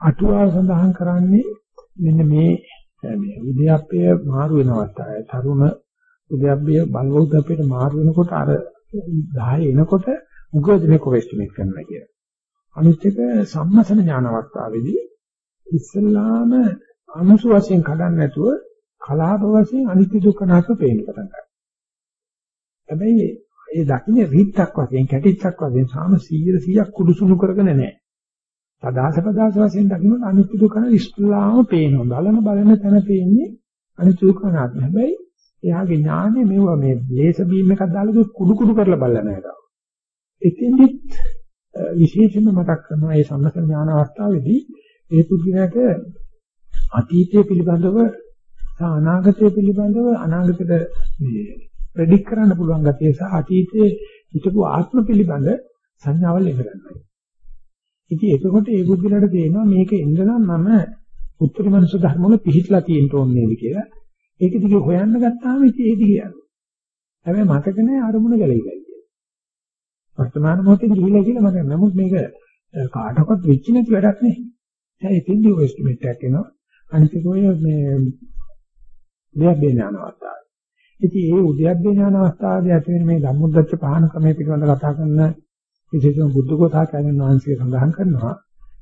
අටුවාව සඳහන් කරන්නේ මෙන්න මේ මේ උද්‍යප්පය මාරු වෙන අවස්ථාවේ තරුණ උද්‍යප්පය බලවෘද්ධප්පයට මාරු වෙනකොට අර 10 එනකොට උගදෙනෙක් ඔවෙස්ටිමේට් කරනවා කියලා. අනිත් එක සම්මසන ඥාන අවස්ථාවේදී ඉස්සල්ලාම අනුසු වශයෙන් කඩන්න නැතුව කලාප වශයෙන් අනිත්‍ය දුක්ඛ නාම පේන්න පටන් ගන්නවා. හැබැයි ඒ දකින්නේ රීත්තක් වශයෙන් කැටිච්චක් වශයෙන් සාම 100 100ක් කුඩුසුණු කරගෙන නැහැ. පදාස පදාස වශයෙන් දකින්නොත් අනිත්‍ය දුක්ඛ ඉස්ලාම පේනවා. බලන බලන තැන පේන්නේ අනිත්‍ය දුක්ඛ නාම. හැබැයි එයාගේ ඥානෙ මෙව මේ ලේස බීම් එකක් දාලා කුඩු කුඩු කරලා බලලා නැහැ. එතින්දිත් විශේෂයෙන්ම මතක් කරනවා මේ සම්මත ඥාන අවස්ථාවේදී ඒ පුද්ගලයාට අතීතය පිළිබඳව සහ අනාගතය පිළිබඳව අනාගතයට මේ ප්‍රෙඩික් කරන්න පුළුවන් ගැතිය සහ අතීතයේ හිටපු ආත්ම පිළිබඳ සංඥාවල් එන්න ගන්නවා. ඉතින් එතකොට ඒ බුද්ධිලට තේනවා මේක ඉඳලා මම උත්තර මනුෂ්‍ය ධර්ම වල පිහිටලා තියෙන්න ඕනේ නේද කියලා. ඒක දිගේ හොයන්න ගත්තාම ඉතින් ඒ දිගේ යනවා. හැබැයි මතක නැහැ අරමුණ ගැලවිලා කියලා. වර්තමාන මොහොතේ ගිහිලා කියලා මතක නමුත් මේක කාටවත් වෙච්ච නැති වැඩක් නේ. දැන් එතෙන්දී ඔය එස්ටිමේට් එකක් එනවා. අනිත් එක ඔය මේ දෙයක් ඥාන අවස්ථාව. ඉතින් ඒ උද්‍යප්පේ ඥාන අවස්ථාවේදී ඇති වෙන මේ ධම්මොද්දච්ච පහන ක්‍රමය පිළිබඳව කතා කරන විශේෂම බුද්ධ කෝසාචාර්යන් වහන්සේ සඳහන් කරනවා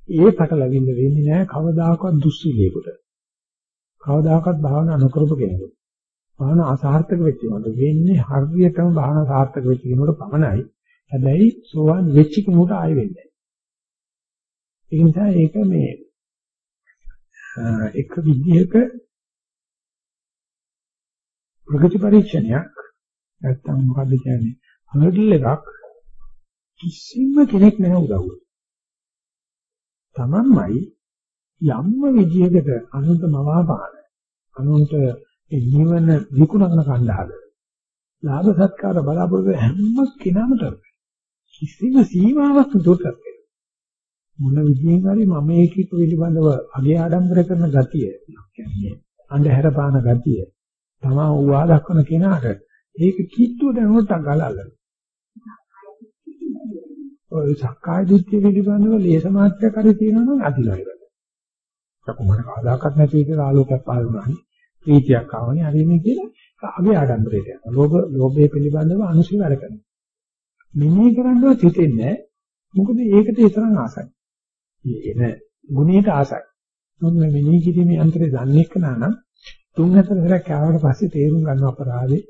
ඒ පටලවින්න වෙන්නේ නැහැ කවදාකවත් දුස්සීලයකට. කවදාකවත් භාවනා නොකරපු කෙනෙකුට. භාවනා අසාර්ථක වෙච්ච කෙනෙකුට වෙන්නේ හරියටම භාවනා සාර්ථක වෙච්ච කෙනෙකුට පමණයි. හැබැයි සෝවන් වෙච්ච කෙනෙකුට ආයෙ වෙන්නේ නැහැ. ඒ නිසා ඒක මේ එක විදිහක ප්‍රගති පරීක්ෂණයක් නැත්තම් මොකද්ද කියන්නේ හර්ඩල් එකක් කිසිම කෙනෙක් නැහැ උදව්ව. තමන්මයි යම්ම විදියකට අනුන්ට මවාපාන අනුන්ට නිවන විකුණන කණ්ඩායම ලාභ සත්කාර බලාපොරොත්තු හැම කෙනාම තර කිසිම සීමාවක් දුරට මොන විදියෙන් හරි මම ඒකීක පිළිබඳව අගේ ආඩම්බර කරන ගතිය කියන්නේ අන්ධහැර පාන ගතිය තමා උවා දක්වන කෙනාට ඒක කිට්ටුව දැනුනට ගලල්ලා ඔය සක්කාය දිට්ඨිය පිළිබඳව ලේස මාත්‍රයක් හරි තියෙනවා නම් අදිනවයි වැඩ. කොහොමද කවදාකවත් නැති විදිහට ආලෝකයක් පාලනවානේ ප්‍රීතියක් ආවනේ හරි මේ කියලා අගේ ආඩම්බරයට යනවා. ලෝභ ලෝභය පිළිබඳව අනුසි වැඩ කරනවා. මෙනෙහි කරන්නවත් හිතෙන්නේ මොකද ඒකට තරම් ආසයි. එන ගුණයට ආසයි. මොන මෙනෙහි කිරීමේ අන්තරේ දන්නේ කනා නම් තුන් හතර සැරයක් ආවට පස්සේ තේරුම් ගන්න අපරාධේ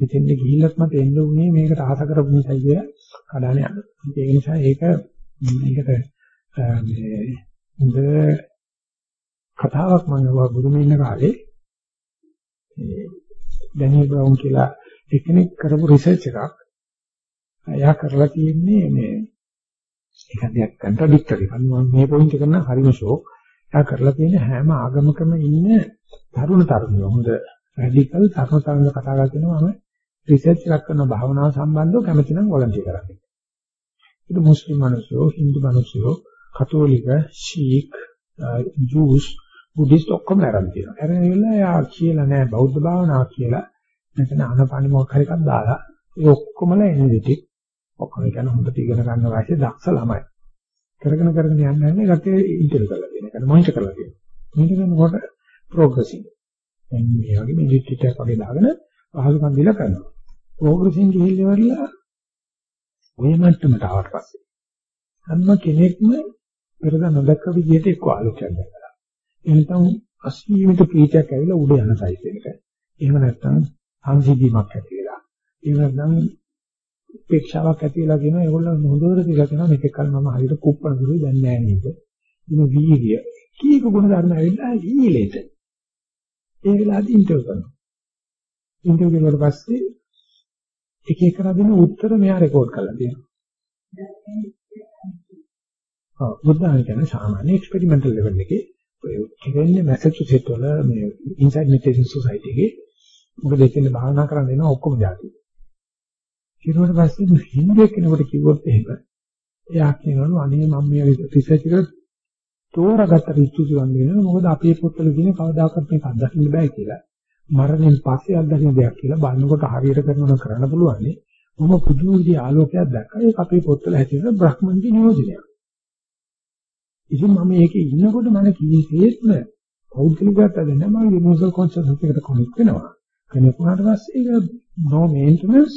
මෙතෙන්ද ගිහිල්ලත් මට එන්න උනේ මේකට ආස කරපු නිසා කියලා කඩාන යනවා. ඒ නිසා ඒක මේකට මේ හොඳ කතාවක් මම ගාව බුදුම ඉන්න කාලේ ඒ ඩැනියල් බ්‍රවුන් කියලා එක්කෙනෙක් කරපු රිසර්ච් එකක් එයා කරලා තියෙන්නේ මේ ඒක දෙයක් කන්ට්‍රඩික්ටරි. මම මේ පොයින්ට් එක නම් හරිම ෂෝක්. එයා කරලා තියෙන හැම ආගමකම ඉන්න තරුණ තරුණියෝ හොඳ රැඩිකල් තරුණ තරුණ කතා කරගෙනම රිසර්ච් එකක් කරන භාවනාව සම්බන්ධව කැමති නම් වොලන්ටියර් කරන්න. ඒක මුස්ලිම් මිනිස්සු, හින්දු මිනිස්සු, කතෝලික, ශීක්, ජූස්, බුද්දිස්ට් ඔක්කොම ආරම්භ තියෙනවා. අරගෙන ඉවරලා යා කියලා නෑ බෞද්ධ භාවනාව කියලා. මෙතන අනපානි මොකක් හරි එකක් දාලා ඒ ඔක්කොමලා එනදිටි ඔක්කොම කියන හොඳට ඉගෙන ගන්න වාසිය දක්ෂ ළමයි. කරගෙන කරගෙන යන්න යන්නේ ගැටේ ඉන්ටර් කරලා තියෙන. ඒක මොනිටර් කරලා තියෙනවා. මොනිටර් කරනකොට ප්‍රෝග්‍රෙසිව්. දැන් මේ වගේ මෙඩිටේට් එකක් වගේ දාගෙන පහසුකම් දීලා කරනවා. ප්‍රෝග්‍රෙසින් ගිහිල්ලා ඔය මට්ටමට ආවට පස්සේ හැම කෙනෙක්ම පෙරද නොදක්ක විදිහට එක්ක ආලෝකයක් දැකලා. එහෙනම් අසීමිත ප්‍රීතියක් ඇවිල්ලා උඩ යන සයිස් එකට. එහෙම නැත්නම් සංසිද්ධියක් ඇති වෙලා. එහෙම නැත්නම් උපේක්ෂාවක් ඇති වෙලා කියනවා ඒගොල්ලෝ හොඳට කියලා කියනවා මේක කල මම හරියට කුප්පන දුරු දැන් නෑ නේද. ඉතින් වීර්ය කීක ගුණ ධර්ම ඇවිල්ලා ඊලෙට. ඒ වෙලාවදී ඉන්ටර්වයුව කරනවා. ඉන්ටර්වයුව කරුවාට පස්සේ එක එක කරගෙන උත්තර මෙයා රෙකෝඩ් කරලා තියෙනවා. ඔව් බුද්ධාගම කියන්නේ සාමාන්‍ය එක්ස්පෙරිමන්ටල් ලෙවල් එකේ ඔය කියන්නේ මැසේජ්සෙට් වල මේ ඉන්සයිඩ් මෙඩිටේෂන් සොසයිටි එකේ මොකද එතන භාවනා කරන්න එනවා ඔක්කොම જાති. ඊට පස්සේ හින්දු කෙනෙකුට කිව්වොත් එහෙම එයා කියනවලු අනේ මම මේ රිසර්ච් එක තෝරාගත්ත රිසර්ච් ගන්න වෙනවා මොකද අපේ පොත්වල තියෙන කවදාකවත් මේක අත්දකින්න බෑ කියලා. මරණයෙන් පස්සේ අත්දකින්න දෙයක් කියලා බලනකොට හරියට කරනවා කරන්න පුළුවන් නේ. මම පුදුම විදිහේ ආලෝකයක් දැක්කා. ඒක අපේ පොත්වල හැටියට බ්‍රහ්මන්ගේ නියෝජනයක්. ඉතින් මම ඒකේ ඉන්නකොට මම කීයේත්ම පෞද්ගලිකවට දැන මම යුනිවර්සල් කොන්ෂස්නස් එකට කනෙක්ට් වෙනවා. කනෙක්ට් වුණාට පස්සේ ඒක no maintenance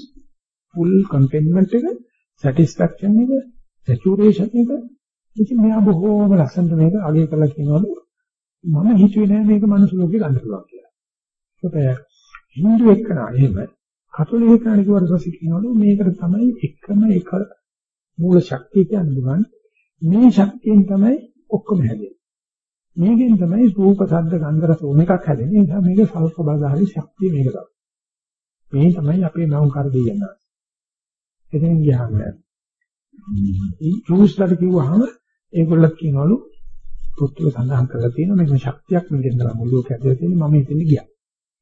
full contentment එක satisfaction එක saturation එක ඉතින් මෙයා බොහෝම ලස්සනට මේක අගය කරලා කියනවලු මම හිතුවේ නෑ මේක මනුස්ස ලෝකේ ගන්න පුළුවන් කියලා. ඒකට හින්දු එක්කනා එහෙම කතෝලික එක්කනා කිව්වට පස්සේ කියනවලු මේකට තමයි එකම එක මූල ශක්තිය කියන්නේ බුගන් මේ ශක්තියෙන් තමයි ඔක්කොම හැදෙන්නේ. මේකෙන් තමයි රූප, ශබ්ද, ගන්ධ, රස ඕන එකක් හැදෙන්නේ. ඒ නිසා මේක සල්ප බලධාරී ශක්තිය මේක තමයි. මේ තමයි අපේ මෞං කර දෙයන්නේ. එතෙන් ගියාම මේ ජූස්ලට කිව්වහම ඒගොල්ලෝ කියනවලු පොත්වල සඳහන් කරලා තියෙනවා මේක ශක්තියක් මේකෙන් තමයි මුළු කැදලා තියෙන්නේ මම එතන ගියා.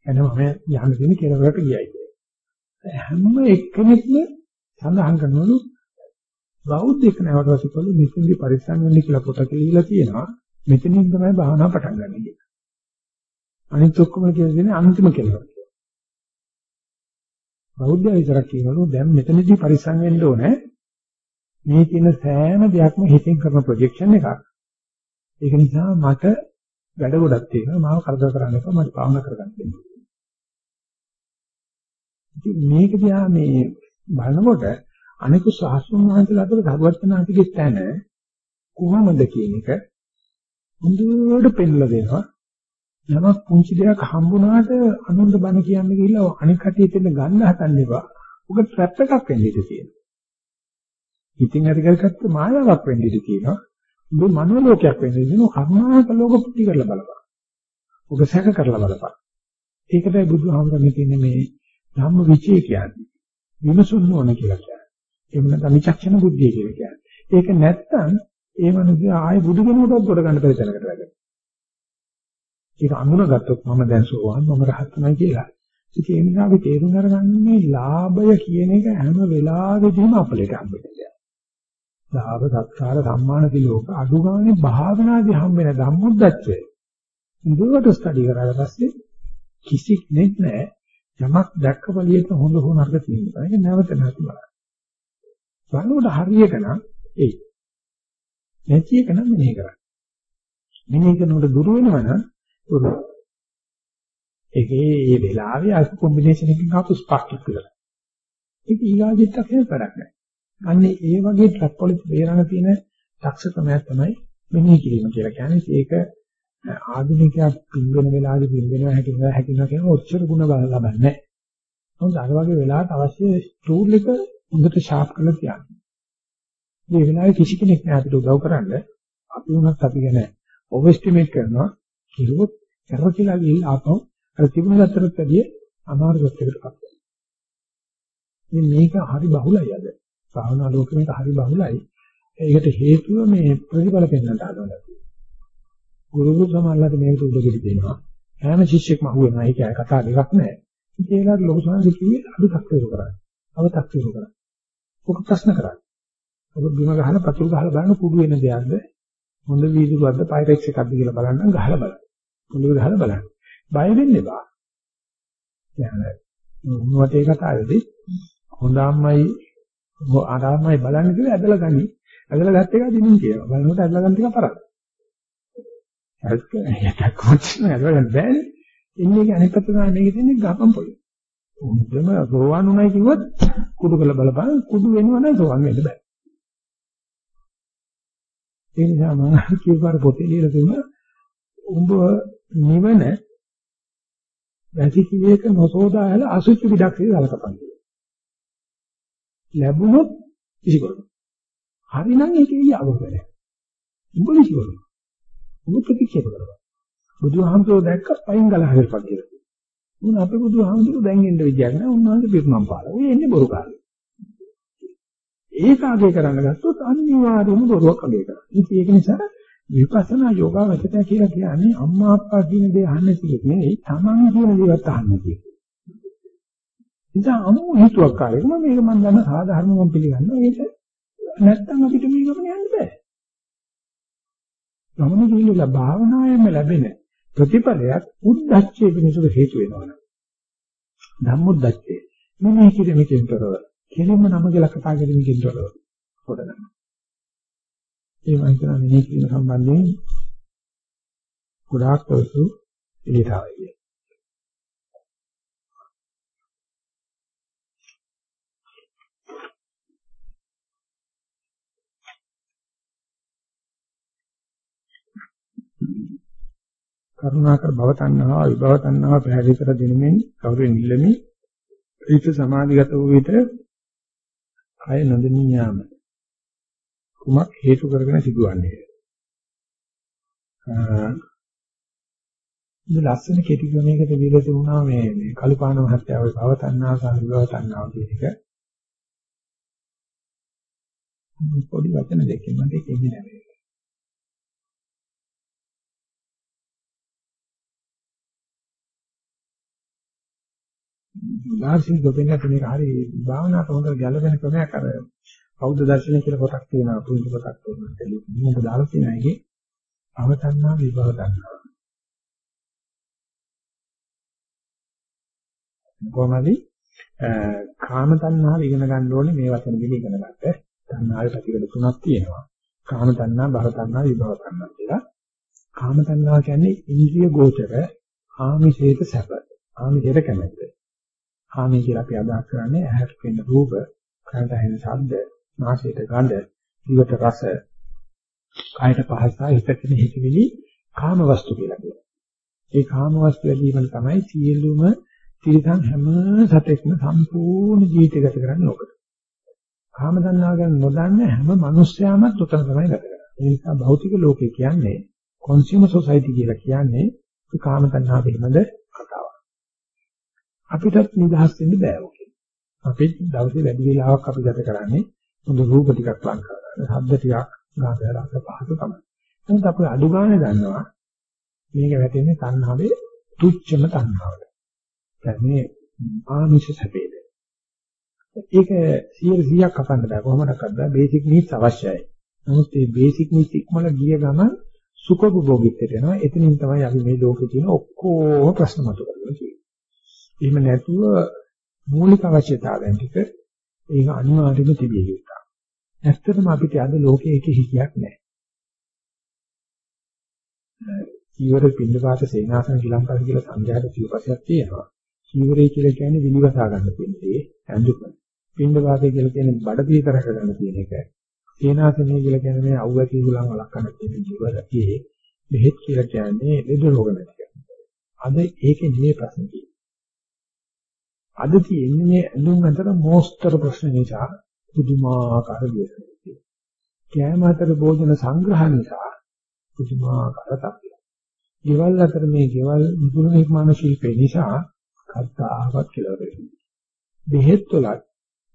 එතන මම යහන තියෙන කෙලවරට ගියයි කියලා. හැම එක්කෙනෙක්ම සඳහන් කරනවලු බෞද්ධ එක නැවට පස්සේ මෙතනදී පරිස්සම් වෙන්න කියලා පොතක ලියලා තියෙනවා. මෙතනින් තමයි භාවනාව පටන් ගන්න කියන්නේ. අනිත් ඔක්කොම කියලා දෙන්නේ අන්තිම කෙලවර. බෞද්ධ විතරක් කියනවලු දැන් මෙතනදී පරිස්සම් වෙන්න ඕනේ. මේ කියන සෑම දෙයක්ම හිතින් කරන ප්‍රොජෙක්ෂන් එකක්. ඒක නිසා මට වැඩ ගොඩක් තියෙනවා. මාව කරදර කරන්න එපා. මට භාවනා කරගන්න දෙන්න. ඉතින් මේක දිහා මේ බලනකොට අනිකුත් සාස්ෘණ වහන්සේලා අතර ධර්මවත්නාතිගේ තැන කොහොමද කියන එක හොඳට පෙන්නලා දෙනවා. නමක් පුංචි දෙයක් හම්බුණාට අනුන්ට බණ කියන්න ගිහිල්ලා අනික් කටියට එන්න ගන්න හදන්න එපා. ඔක ට්‍රැප් එකක් වෙන්න ඉඩ තියෙනවා. ඉතින් හරි කරගත්ත මායාවක් වෙන්න ඉඩ තියෙනවා. ඔබ මනෝලෝකයක් වෙන්න ඉඩ තියෙනවා. කර්මාක ලෝක පුටි කරලා බලපන්. ඔබ සැක කරලා බලපන්. ඒකටයි බුදුහාමුදුරනේ තියෙන මේ ධම්ම විචේ කියන්නේ. විමසුන්න ඕන කියලා කියන්නේ. එහෙම නැත්නම් විචක්ෂණ බුද්ධිය කියලා කියන්නේ. ඒක නැත්තම් ඒ මනුස්සයා ආයේ බුදු කෙනෙකුටවත් කොට ගන්න බැරි තැනකට වැටෙනවා. ඒක අඳුනගත්තොත් මම දැන් සෝවාන් මම රහත් නැහැ කියලා. ඉතින් ඒ නිසා අපි තේරුම් අරගන්න මේ ලාභය කියන එක හැම වෙලාවෙදීම අපලට හම්බෙන්නේ. ලාභ සත්කාර සම්මාන දිලෝක අඩු ගානේ භාවනාදී හම්බෙන ධම්මොද්දච්චය. ඉදුවට ස්ටඩි කරලා පස්සේ කිසි කෙනෙක් නැහැ යමක් දැක්ක බලියට හොඳ හෝ නරක තියෙනවා. ඒක නැවත නැවත බලන්න. බලනකොට හරියට නම් ඒ නැති එක නම් මෙනෙහි කරන්න. මෙනෙහි කරනකොට දුර වෙනවනම් දුර. ඒකේ මේ වෙලාවේ අර කොම්බිනේෂන් එකකින් ආපු ස්පාර්ක් එක විතරයි. ඒක ඊගාජිත්තක් එහෙම වැඩක් නැහැ. අන්නේ ඒ වගේ ට්‍රක් වල බේරණ තියෙන දක්ෂකමක් තමයි මෙනෙහි කිරීම කියලා කියන්නේ. ඒක ආධුනිකයා පින්වෙන වෙලාවේ පින්වෙනවා හැකිනවා හැකිනවා කියන ඔච්චර ಗುಣ බල ලබන්නේ නැහැ. මොකද අර වගේ වෙලාවට අවශ්‍ය ටූල් එක හොඳට ෂාප් කරලා තියන්න. මේ වෙලාවේ කිසි කෙනෙක් නෑ අපිට උදව් කරන්න. අපි වුණත් අපි ගැන ඕවර් එස්ටිමේට් කරනවා. කිරුවොත් කරකිලා ගිහින් ආපහු අර තිබුණ ගැතරත් වැඩිය අමාරු ගැටයකටපත් වෙනවා. මේ මේක හරි බහුලයි අද. භාවනා ලෝකෙ මේක හරි බහුලයි. ඒකට හේතුව මේ ප්‍රතිඵල පෙන්වන්නට හදනවා. ගුරුතුමෝ සමහරවිට මේකට උදෙලි දෙනවා. හැම ශිෂ්‍යෙක්ම අහුවෙනවා. ඒක කතා දෙකක් නෑ. ඉතින් ඒලාට ලොකු සංසි කිව්වේ අඩු තක්තිරු කරන්නේ. අව තක්තිරු කරන්නේ. ඔක ප්‍රශ්න කරන්නේ. ඔබ බිම ගහලා පතුරු ගහලා බලන කුඩු වෙන දෙයක්ද හොඳ වීදුරුවක්ද පයිරෙක්ස් එකක්ද කියලා බලන්න ගහලා බලන්න. පොළොවේ ගහලා බලන්න. බය වෙන්න එපා. දැන් මොනවට ඒ කතාවේදී හොඳ අම්මයි ආරාමයි බලන්න කියලා ඇදලා ගනි. ඇදලා ගත්ත එක දිනින් කියනවා. බලනකොට ඇදලා ගන්න ටික පරක්. හරිද? ඒක කොච්චර ඇදලා ගන්න බෑනේ. ඉන්නේ අනිත් පැත්ත තමයි මේකේ තියෙන්නේ ගහපම් පොළොව. හොඳම රෝවන් උනායි කිව්වොත් කුඩු කළ බලපන් කුඩු වෙනව නම් රෝවන් වෙන්න බෑ. ඒ නිසා මම කියපාර පොතේ ලියලා තියෙනවා උඹ නිවන වැසිකිළියක නොසෝදාහල අසුචි විඩක් කියලා සලකපන් කියලා. ලැබුණොත් කිසිකොල. හරිනම් ඒකේ යාවක නැහැ. උඹ කිසිකොල. උඹ ප්‍රතික්ෂේප කරනවා. බුදුහාමුදුරුවෝ දැක්ක පයින් ගලහගෙන පදිනවා. මොන අපේ බුදුහාමුදුරුවෝ දැන් එන්න විදියක් නැහැ. උන්වහන්සේ පිරුණම් පාලා. ඔය එන්නේ බොරු කාලේ. ඒක අගය කරන්න ගත්තොත් අනිවාර්යයෙන්ම බොරුවක් අගය කරනවා. ඉතින් ඒක නිසා විපස්සනා යෝගාවචරය කියලා කියන්නේ අම්මා අප්පා කියන දේ අහන්නේ තියෙන්නේ නෙවෙයි තමන් කියන දේවත් අහන්නේ තියෙන්නේ. ඉතින් අමු හිතුවක් කාර්යයක් මම මේක මම දන්න සාධාරණ මම පිළිගන්නවා ඒක නැත්තම් අපිට මේ ගමන යන්න බෑ. ගමන ගිහිල්ලා භාවනාවෙන්ම ලැබෙන ප්‍රතිඵලයක් උද්දච්චයේ වෙනසක හේතු වෙනවනේ. ධම්මොද්දච්චේ. මෙන්න කිරමිකෙන් තොරව. කෙලින්ම නම කියලා කතා කරමින් තොරව. හොදගන්න. ඒ වගේ තමයි මේ කියන සම්බන්ධයෙන් ගොඩාක් තොරතුරු එළියට ආවේ. කරුණාකර භව තණ්හාව විභව තණ්හාව පැහැදිලි කර දෙනෙමින් කවුරුන් ඉල්ලමි ඊට සමාධිගත වූ විට කය නොදෙනී යාම කුමක් හේතු කරගෙන සිදුවන්නේ? මේ ලස්සන කෙටි ක්‍රමයකට විරත වුණා මේ මේ කලුපාන මහත්තයාගේ භව තණ්හාව සහ විභව තණ්හාව කියන එක. පොඩි වචන දෙකකින් මම දෙකෙන් නෑ දාර්ශනික දෙපෙන්නට මේක හරි භාවනාවට හොඳට ගැළපෙන ක්‍රමයක් අර බෞද්ධ දර්ශනය කියලා පොතක් තියෙනවා පුරුදු පොතක් තියෙනවා. මේක දාලා තියෙනවා ඒකේ? අවතන්නා විභව තණ්හා කොහොමද? කාම තණ්හාව ඉගෙන ගන්න ඕනේ මේ වචන දෙක ඉගෙන ගන්නත් තණ්හාවේ පැතිකඩ තුනක් තියෙනවා. කාම තණ්හා භව තණ්හා විභව තණ්හා කියලා. කාම තණ්හා කියන්නේ ඉන්ද්‍රිය ගෝචර ආමිෂයට සැප. ආමිෂයට කැමැත්ත. කාමී කියලා අපි අදහස් කරන්නේ ඇහැට පෙනෙන රූප, කනට ඇහෙන ශබ්ද, නාසයට ගඳ, දිවට රස, කායට පහස, හිතට හිතවිලි කාම වස්තු කියලා කියනවා. ඒ කාම වස්තු ලැබීම තමයි සියලුම තිරසන් හැම සතෙක්ම සම්පූර්ණ ජීවිතය ගත කරන්නේ ඔකට. කාම දන්නා ගන්න නොදන්න හැම මිනිස්යාමත් උතන තමයි ගත කරන්නේ. ඒ නිසා භෞතික ලෝකේ කියන්නේ කන්සියුමර් සොසයිටි කියලා කියන්නේ කාම තණ්හා පිළිබඳ අපිටත් නිදහස් වෙන්න බෑ ඔකේ. අපි දවසේ වැඩි වෙලාවක් අපි ගත කරන්නේ හොඳ රූප ටිකක් ලං කරගන්න. ශබ්ද ටිකක් ගාතයලක පහසු තමයි. එහෙනම් අපි අඩු ගානේ දන්නවා මේක වැටෙන්නේ තණ්හාවේ තුච්චම තණ්හාවට. කියන්නේ ආමිෂ සැපේද. ඒක 100ක් කපන්න බෑ කොහොමඩක්වත් බෑ බේසික් නීඩ්ස් අවශ්‍යයි. නමුත් මේ බේසික් නීඩ්ස් ඉක්මන ගිය ගමන් සුඛභෝගීත්වයට යනවා. එතනින් තමයි අපි මේ ලෝකේ තියෙන ඔක්කොම ප්‍රශ්න මතුවෙන්නේ. එහෙම නැතුව මූලික අවශ්‍යතාවයන් ටික ඒක අනිවාර්යයෙන්ම තිබිය යුතුයි. ඇත්තටම අපිට අද ලෝකයේ එක හිතියක් නැහැ. ඊවර පින්නපාත සේනාසන කිලම්පස් කියලා සංඝයාට සිවපසයක් තියෙනවා. ඊවරේ කියලා කියන්නේ විනිවසා ගන්න පින්නේ ඇඳුම. පින්නපාතේ කියලා කියන්නේ බඩ පිටර කරගන්න තියෙන එක. සේනාසනය කියලා කියන්නේ මේ අවුවැකි ගුලන් වළක්වන්න තියෙන ජීවරකයේ බෙහෙත් කියලා කියන්නේ ලෙඩ රෝග නැති අද ඒකේ නෙමෙයි ප්‍රශ්නේ. අද තියෙන්නේ මේ ඇඳුම් අතර මොස්තර ප්‍රශ්න නිසා පුදුමාකාර දෙයක්. කෑම අතර භෝජන සංග්‍රහ නිසා පුදුමාකාර තත්ත්වයක්. ගෙවල් අතර මේ ගෙවල් මුදුන නිර්මාණ ශිල්පේ නිසා කද්දාවත් කියලා වෙන්නේ. බෙහෙත් වලත්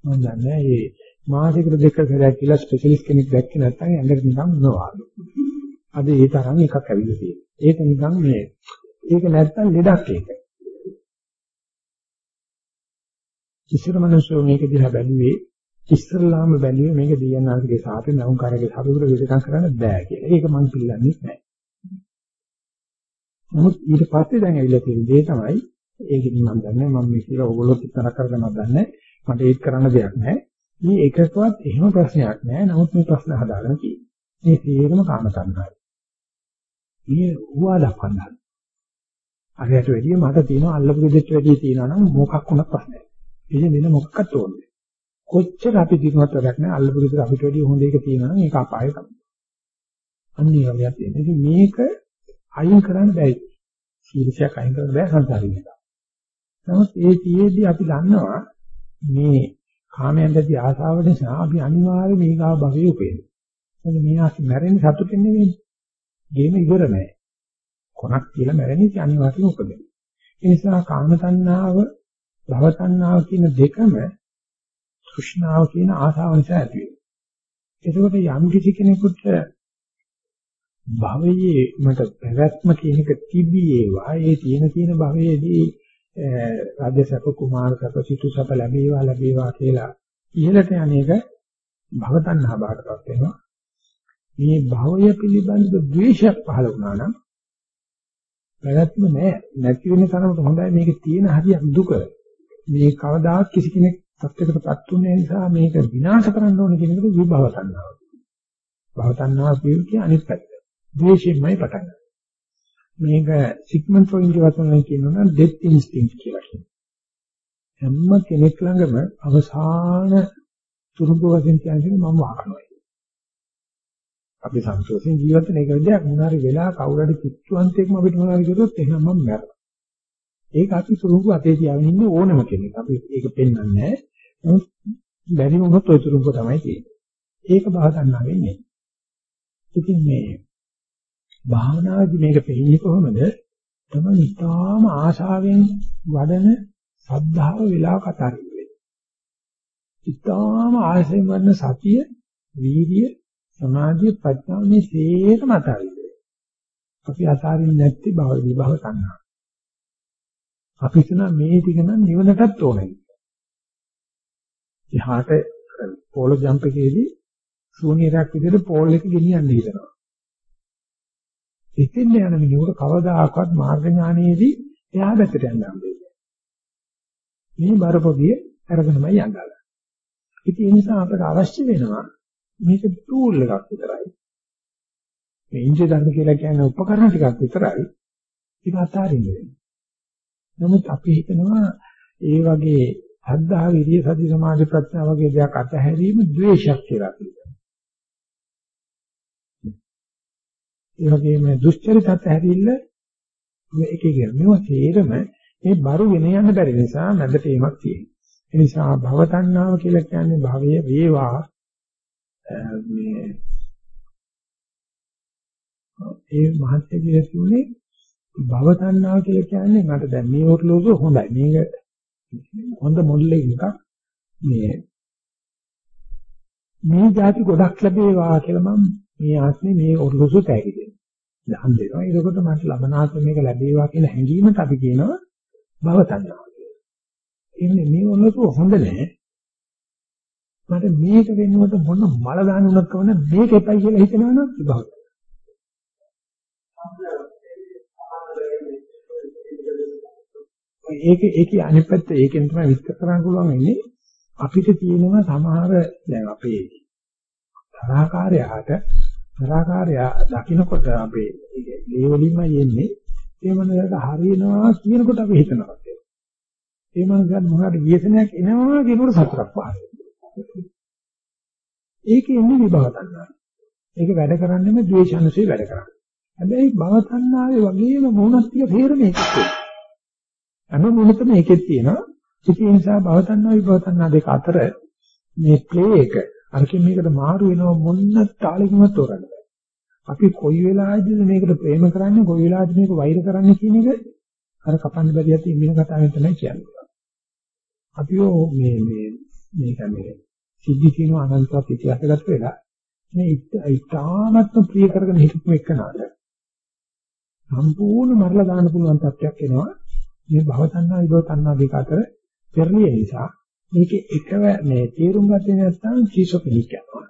මම දන්නේ මේ මාසිකට දෙක සැරයක් කියලා ස්පෙෂලිස්ට් කෙනෙක් දැක්කේ නැත්නම් ඇඟට නිකන් මොනවා. අද ඒ තරම් එකක් ඇවිල්ලා තියෙනවා. ඒක නිකන් මේ ඒක නැත්නම් ලෙඩක් ඒක. ඉස්සර මිනිස්සු මේක දිහා බැලුවේ ඉස්සරලාම බැලුවේ මේක දියනාගේ සාපේ නවුන්කාරගේ සාපේකට විදකම් කරන්න බෑ කියලා. ඒක මං පිළිගන්නේ නැහැ. නමුත් ඊට පස්සේ දැන් ඇවිල්ලා තියෙන දේ තමයි ඒකෙදි මම දන්නේ මම මේ කියලා ඕගොල්ලෝ පිටතර කරගන්නවද දන්නේ මට ඒක කරන්න දෙයක් නැහැ. මේ එකකවත් එහෙම ප්‍රශ්නයක් නැහැ. නමුත් මේ ප්‍රශ්න හදාගෙන තියෙන්නේ. මේ සියලුම කාම තණ්හාවයි. මේ උවා දක්වන්න. අරයට වැඩිය මට තියෙනවා අල්ලපු දෙයක් වැඩිය තියෙනවා නම් මොකක් වුණත් ප්‍රශ්නයක්. ඉතින් වෙන මොකක්වත් ඕනේ. කොච්චර අපි දිනුවත් වැඩක් නැහැ අල්ලපු විතර අපිට වැඩි හොඳ එක තියෙනවා නම් ඒක අපාය තමයි. අන්න ඒ වගේ තියෙනවා. ඉතින් මේක අයින් කරන්න බෑ. සීලයක් අයින් කරන්න බෑ සංසාරික. නමුත් ඒ තියේදී අපි දන්නවා මේ කාමයන්දී ආසාව නිසා අපි අනිවාර්යයෙන් මේකව භවයේ උපේනවා. මොකද මේ ආසි මැරෙන්නේ සතුටින් නෙවෙයි. ගේම ඉවර නෑ. කොනක් කියලා මැරෙන්නේ අනිවාර්යයෙන් උපදිනවා. ඒ නිසා කාම තණ්හාව භව තණ්හාව කියන දෙකම තෘෂ්ණාව කියන ආසාව නිසා ඇති වෙනවා. එතකොට යම් කිසි කෙනෙකුට භවයේ මට පැවැත්ම කියන එක තිබීවා ඒ තියෙන තියෙන භවයේදී රාජ්‍ය සැප කුමාර සැප සිටු සැප ලැබේවා ලැබේවා කියලා ඉහළට යන්නේක භවතණ්හා බාටපත් වෙනවා. මේ භවය පිළිබඳ ද්වේෂයක් පහළ වුණා නම් පැවැත්ම නැහැ. නැති වෙන තරමට හොඳයි මේක තියෙන හරියක් දුක. මේ කවදාත් කිසි කෙනෙක් සත්‍යකටපත් උනේ නිසා මේක විනාශ කරන්න ඕනේ කියන එක විභව තණ්හාව. භව තණ්හාව කියන්නේ අනිත් පැත්ත. ද්වේෂයෙන්මයි පටන් ගන්නේ. මේක සිග්මන්ඩ් ෆ්‍රොයිඩ්ගේ වචනෙන් කියනවා නම් ඩෙත් ඉන්ස්ටින්ක්ට් කියලා කියනවා. හැම කෙනෙක් ළඟම අවසාන තුරුඹ වශයෙන් කියන්නේ මම වහකනවා. අපි සංතෝෂෙන් ජීවත් වෙන එක විදියක් මොනාරි වෙලා කවුරු හරි කිච්චුවන්තෙක්ම අපිට මොනාරි කිව්වොත් එහෙනම් මම මැරෙනවා. ඒක අපි තුරුඹ අතේ තියාගෙන ඉන්න ඕනම කෙනෙක්. අපි ඒක පෙන්වන්නේ නැහැ. නමුත් බැරි වුණොත් ওই තුරුඹ තමයි තියෙන්නේ. ඒක බහ ගන්නා වෙන්නේ. ඉතින් මේ භාවනාදී මේක පෙන්නේ කොහොමද? තමයි ඉතාම ආශාවෙන් වඩන සද්ධාව වෙලාව කතා කරන්නේ. ඉතාම ආශයෙන් වඩන සතිය, වීර්ය, සමාධිය, ප්‍රඥාව මේ සේරම අතාරින්නේ. අපි අතාරින්නේ නැති බව විභව සංඥා. අපි හිතන මේ ටික නම් නිවනටත් ඕනේ. එහාට පෝලෝ ජම්ප් එකේදී ශූන්‍යයක් විදිහට පෝල් එක ගෙනියන්න හිතනවා. එතෙන් යන මිනිහට කවදාකවත් මාර්ග ඥානයේදී එහා පැත්තට යන්න හම්බෙන්නේ. මේ බරපොදිය අරගෙනමයි යන්න ඉතින් ඒ නිසා අපට අවශ්‍ය වෙනවා මේක ටූල් එකක් විතරයි. මේ ඉන්ද්‍රිය ධර්ම කියලා කියන්නේ උපකරණ ටිකක් විතරයි. ඒක අතාරින්න වෙනවා. නමුත් අපි හිතනවා ඒ වගේ අද්දා විරිය සති සමාධි ප්‍රඥා වගේ දෙයක් අතහැරීම ද්වේෂයක් කියලා කියනවා. ඒ වගේම දුෂ්චරිත අතහැරිල්ල මේකේ කියන මේවා තේරම මේ බරු ගෙන යන්න බැරි නිසා නැදට ඒමක් තියෙනවා. ඒ නිසා භව තණ්හාව කියලා කියන්නේ භවය වේවා මේ ඒ මහත්ය කියලා කියන්නේ භව තණ්හාව කියලා කියන්නේ මට දැන් මේ ඔර්ලෝසුව හොඳයි. මේක හොඳ මොඩල් එකක්. මේ මේ જાති ගොඩක් ලැබේවා කියලා මම මේ ආත්මේ මේ ඔර්ලෝසුව තෑගි දෙනවා. දහම් දෙනවා. ඒකකොට මට ලබනාත් මේක ලැබේවා කියන හැඟීමට අපි කියනවා භව තණ්හාව කියලා. එන්නේ මේ ඔර්ලෝසුව හොඳ නැහැ. මට මේක වෙනුවට මොන මල දාන උනක් කවන මේක එපයි කියලා හිතනවනම් විභව. ඒක ඒකේ අනිත් පැත්ත ඒකෙන් තමයි විස්තර කරන්න පුළුවන් වෙන්නේ අපිට තියෙනවා සමහර දැන් අපේ තරහකාරයාට තරහකාරයා දකින්නකොට අපේ ලේවලින්මයි එන්නේ ඒ මනසට හරියනවා කියනකොට අපි හිතනවා ඒ මනසට මොනවාට වියසනයක් එනවා කියනකොට සතුටක් පහළ ඒකේ ඉන්නේ විභව තණ්හා. ඒක වැඩ කරන්නේම ද්වේෂානුසය වැඩ කරන්නේ. හැබැයි භව තණ්හාවේ වගේම මොනක් ටික තේරෙන්නේ ඒකත්. අනු මොනතම ඒකෙත් තියෙනවා. ඒ නිසා භව තණ්හා විභව තණ්හා දෙක අතර මේ ප්ලේ එක අරකින් මේකට මාරු වෙනව මොන්න තාලෙකම තෝරන්න බෑ. අපි කොයි වෙලාවෙද මේකට ප්‍රේම කරන්නේ කොයි වෙලාවෙද මේක වෛර කරන්නේ කියන එක අර කපන්න බැරි යති ඉන්න කතාවෙන් තමයි කියන්නේ. අපි මේ මේ මේක මේ සිද්ධි කියන අනන්තවත් ඉතිහාසගත වෙලා මේ ඉතාමත්ම ප්‍රිය කරගෙන හිටපු එකනට සම්පූර්ණ මරලා දාන්න පුළුවන් තත්ත්වයක් එනවා මේ භව තණ්හා විභව තණ්හා දෙක අතර පෙරලිය නිසා මේකේ එකව මේ තේරුම් ගත්තේ නැත්නම් ශීසොපෙනික් යනවා.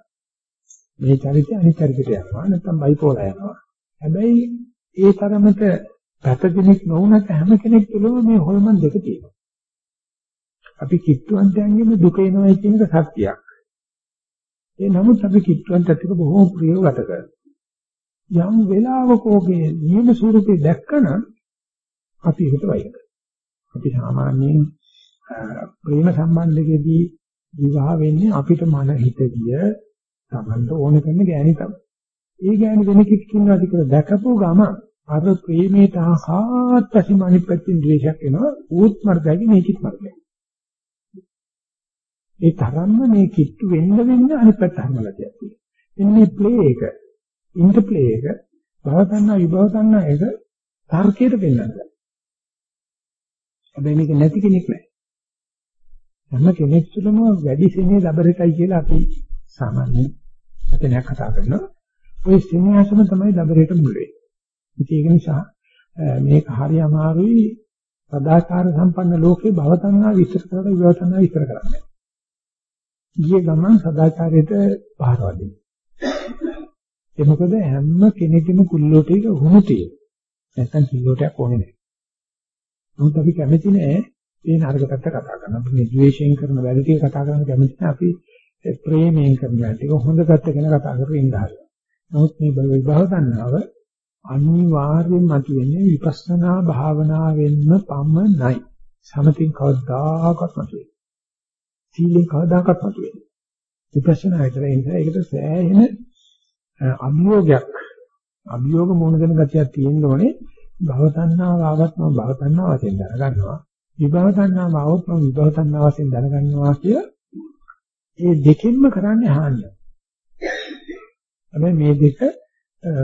මේ චරිතය අනිත් චරිතයට යනවා නැත්නම් බයිපෝලා යනවා. හැබැයි ඒ තරමට පැතදෙනෙක් නොවුනත් හැම කෙනෙක් තුළම මේ හොල්මන් දෙක තියෙනවා. අපි කිට්ටුවන්තයන්ගෙන් දුක එනවා කියන එක සත්‍යයක්. ඒ නමුත් අපි කිට්ටුවන්ට එක්ක බොහොම ප්‍රියව ගත කරනවා. යම් වෙලාවක ඔබේ නියම ස්වරූපේ දැක්කනම් අපි ඒකට වෛර අපි සාමාන්‍යයෙන් ප්‍රේම සම්බන්ධකෙදී විවාහ වෙන්නේ අපිට මන හිත ගිය තමන්ට ඕන කරන ගෑණි තමයි. ඒ ගෑණි වෙන කිසි කෙනෙකුට කියලා දැකපු ගම අර ප්‍රේමයට ආහාත්පසින් අනිත් පැත්තෙන් ද්වේෂයක් එනවා. ඌත් මර්ධයයි මේකිට මර්ධයයි. ඒ තරම්ම මේ කිට්ටු වෙන්න වෙන්න අනිත් පැත්ත හරවලා තියෙනවා. එන්නේ ප්ලේ එක, ඉන්ටර්ප්ලේ එක, භව ගන්නා විභව ගන්නා එක තර්කයට පෙන්නනවා. හැබැයි මේක නැති කෙනෙක් නැහැ. හැම කෙනෙක් තුළම වැඩි සෙනෙහ දබරටයි කියලා අපි සාමාන්‍ය වචනයක් කතා කරනවා. ওই සෙනෙහසම තමයි දබරට මුල් වෙන්නේ. ඒක නිසා මේක හරි අමාරුයි සදාචාර සම්පන්න ලෝකේ භවතණ්හා විස්තර කරලා විවතණ්හා විස්තර කරන්නේ. ගිය ගමන් සදාචාරයට පහර වදින. ඒ මොකද හැම කෙනෙකුම කුල්ලෝටේක වුණු තියෙන. නැත්තම් කුල්ලෝටයක් ඕනේ නැහැ. නමුත් අපි කැමති නෑ මේ නරක පැත්ත කතා කරන්න. අපි මේ ද්වේෂයෙන් කරන වැඩ ටික කතා කරන්න කැමති නෑ. අපි ප්‍රේමයෙන් කරන වැඩ ටික හොඳ පැත්ත ගැන කතා කරගෙන ඉන්න හදනවා. නමුත් මේ විභව තණ්හාව අනිවාර්යෙන් මතුවෙන්නේ විපස්සනා භාවනාවෙන්ම පමණයි. සමතින් කවදාකවත් මතුවෙන්නේ. සීලෙන් කවදාකවත් මතුවෙන්නේ. විපස්සනා විතර ඒ නිසා ඒකට සෑහෙන අභියෝගයක් අභියෝග මොන දෙන ගතියක් තියෙන්න ඕනේ. භව තණ්හාව ආවත් මම භව තණ්හාව වශයෙන් දැනගන්නවා. විභව තණ්හාව ආවොත් මම විභව තණ්හාව වශයෙන් දැනගන්නවා කිය ඒ දෙකෙන්ම කරන්නේ හානිය. හැබැයි මේ දෙක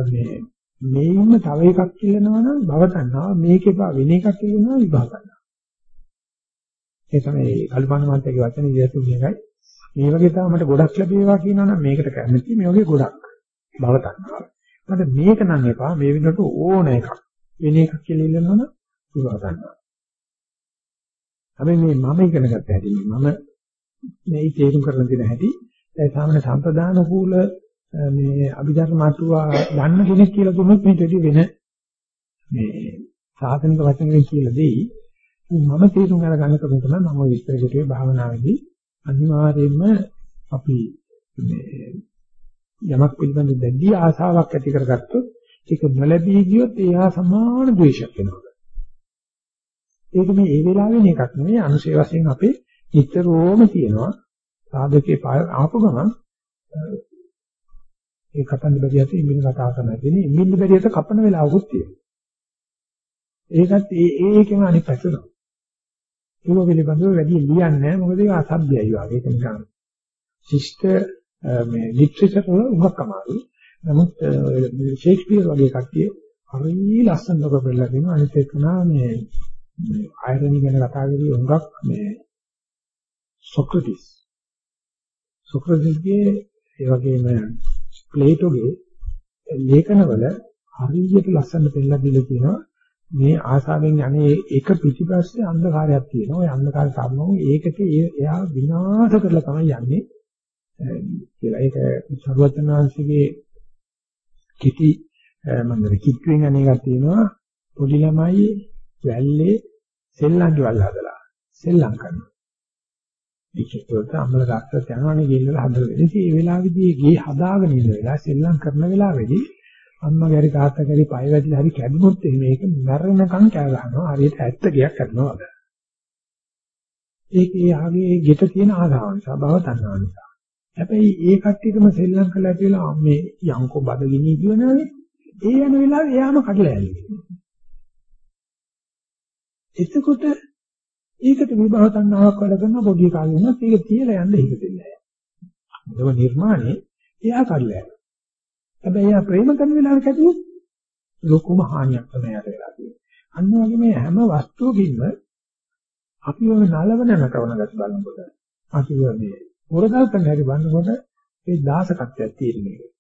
මේ මේින්ම තව එකක් කියනවා නම් භව තණ්හාව මේකේ පා වෙන එකක් කියනවා විභව තණ්හාව. ඒ තමයි කල්පනා මාත්‍යගේ වචන ඉදිරියට උගේයි. මේ වගේ තමයි මට ගොඩක් ලැබේවා කියනවා නම් මේකට කැමති මේ වගේ ගොඩක් භව තණ්හාව. මට මේක නම් එපා මේ වෙනකොට ඕන එකක්. වෙන එකක් කියලා ඉල්ලනවනම් විභව තණ්හාව. හැබැයි මේ මම ඉගෙන ගත්ත හැටි මම මේ තේරුම් කරන දින හැටි. ඒ සාමාන්‍ය සම්ප්‍රදාන කූල මේ අභිධර්ම මාතුවා දන්න කෙනෙක් කියලා දුන්නොත් මේ දෙවි වෙන මේ සාධනික වචනකින් කියලා දෙයි. මම තේරුම් අරගන්න කම තමයි මම විස්තර කෙරුවේ භාවනාවේදී අනිවාර්යයෙන්ම අපි මේ යමක් පිළිබඳ දැඩි ආසාවක් ඇති කරගත්තොත් ඒක නොලැබී ගියොත් ඒහා සමාන ද්වේෂයක් වෙනවා. ඒක මේ ඒ වෙලාවෙන එකක් නෙවෙයි අනුශේ වශයෙන් අපේ නිතරම තියෙනවා සාධකේ ආපු ගමන් ඒ කතන්ද බැරියට ඉමින් කතා කරනවා කියන්නේ ඉමින් බැරියට කපන වෙලාවකුත් තියෙනවා. ඒකත් ඒ ඒකෙම අනිත් පැත්ත තමයි. ඒක පිළිබඳව වැඩි ලියන්නේ නැහැ මොකද ඒක අසභ්‍යයි වගේ ඒක නිකන් ශිෂ්ට මේ ලිටරචර් වල උගක් අමාරුයි. නමුත් ෂේක්ස්පියර් වගේ කට්ටිය හරිය ලස්සනට කරලා දෙනවා අනිත් එක්කනා මේ අයරනි ගැන කතා කරේ උගක් මේ සොක්‍රටිස් සොක්‍රටිස්ගේ ඒ වගේම ප්ලේටෝගේ ලේඛනවල හරියට ලස්සනට පෙන්නලා දීලා තියෙනවා මේ ආසාවෙන් යන්නේ එක පිටිපස්සේ අන්ධකාරයක් තියෙනවා. ඒ අන්ධකාරය සම්මම ඒකට එයා විනාශ කරලා තමයි යන්නේ කියලා. ඒක සරුවචනාංශගේ කිටි මන්දර කිට්ටුවෙන් අනේකක් තියෙනවා. පොඩි ළමයි වැල්ලේ සෙල්ලම් ගෙවල් හදලා සෙල්ලම් කරනවා. ඒකේතොත් අම්ල ගස්සත් යනවනේ ගිහිල්ලා හදලා. ඉතින් මේ වෙලාවේදී ගේ හදාගෙන ඉන්න වෙලාව සෙල්ලම් කරන වෙලාවේදී අම්මා ගැරි තාත්තා ගැරි පය වැදිලා හරි කැඩුනොත් එහෙම ඒක මැරෙනකන් කෑ ගන්නවා හරියට ඇත්ත ගියක් කරනවා වගේ. ඒකේ ආගේ ගෙට තියෙන ආදාව නිසා භව තණ්හාව නිසා. හැබැයි ඒ කට්ටියකම සෙල්ලම් කළා කියලා අම්මේ යංකෝ බඩගිනි කියනවානේ. ඒ යන වෙලාවේ එයාම කඩලා යන්නේ. එතකොට ඒකට විභව තණ්හාවක් වැඩ කරන පොඩි කාලේ වුණත් ඒක තියලා යන්න හිතෙන්නේ නැහැ. නිර්මාණේ එයා කඩලා යනවා. හැබැයි එයා ප්‍රේම කරන වෙලාවට කැඩුවොත් ලොකුම හානියක් තමයි යට වෙලා තියෙන්නේ. අන්න වගේ මේ හැම වස්තුවකින්ම අපි ඔය නලවන නටවන ගැට බලනකොට අපි මේ හොරගල් කරන හැටි බලනකොට ඒ දාසකත්වයක් තියෙන්නේ.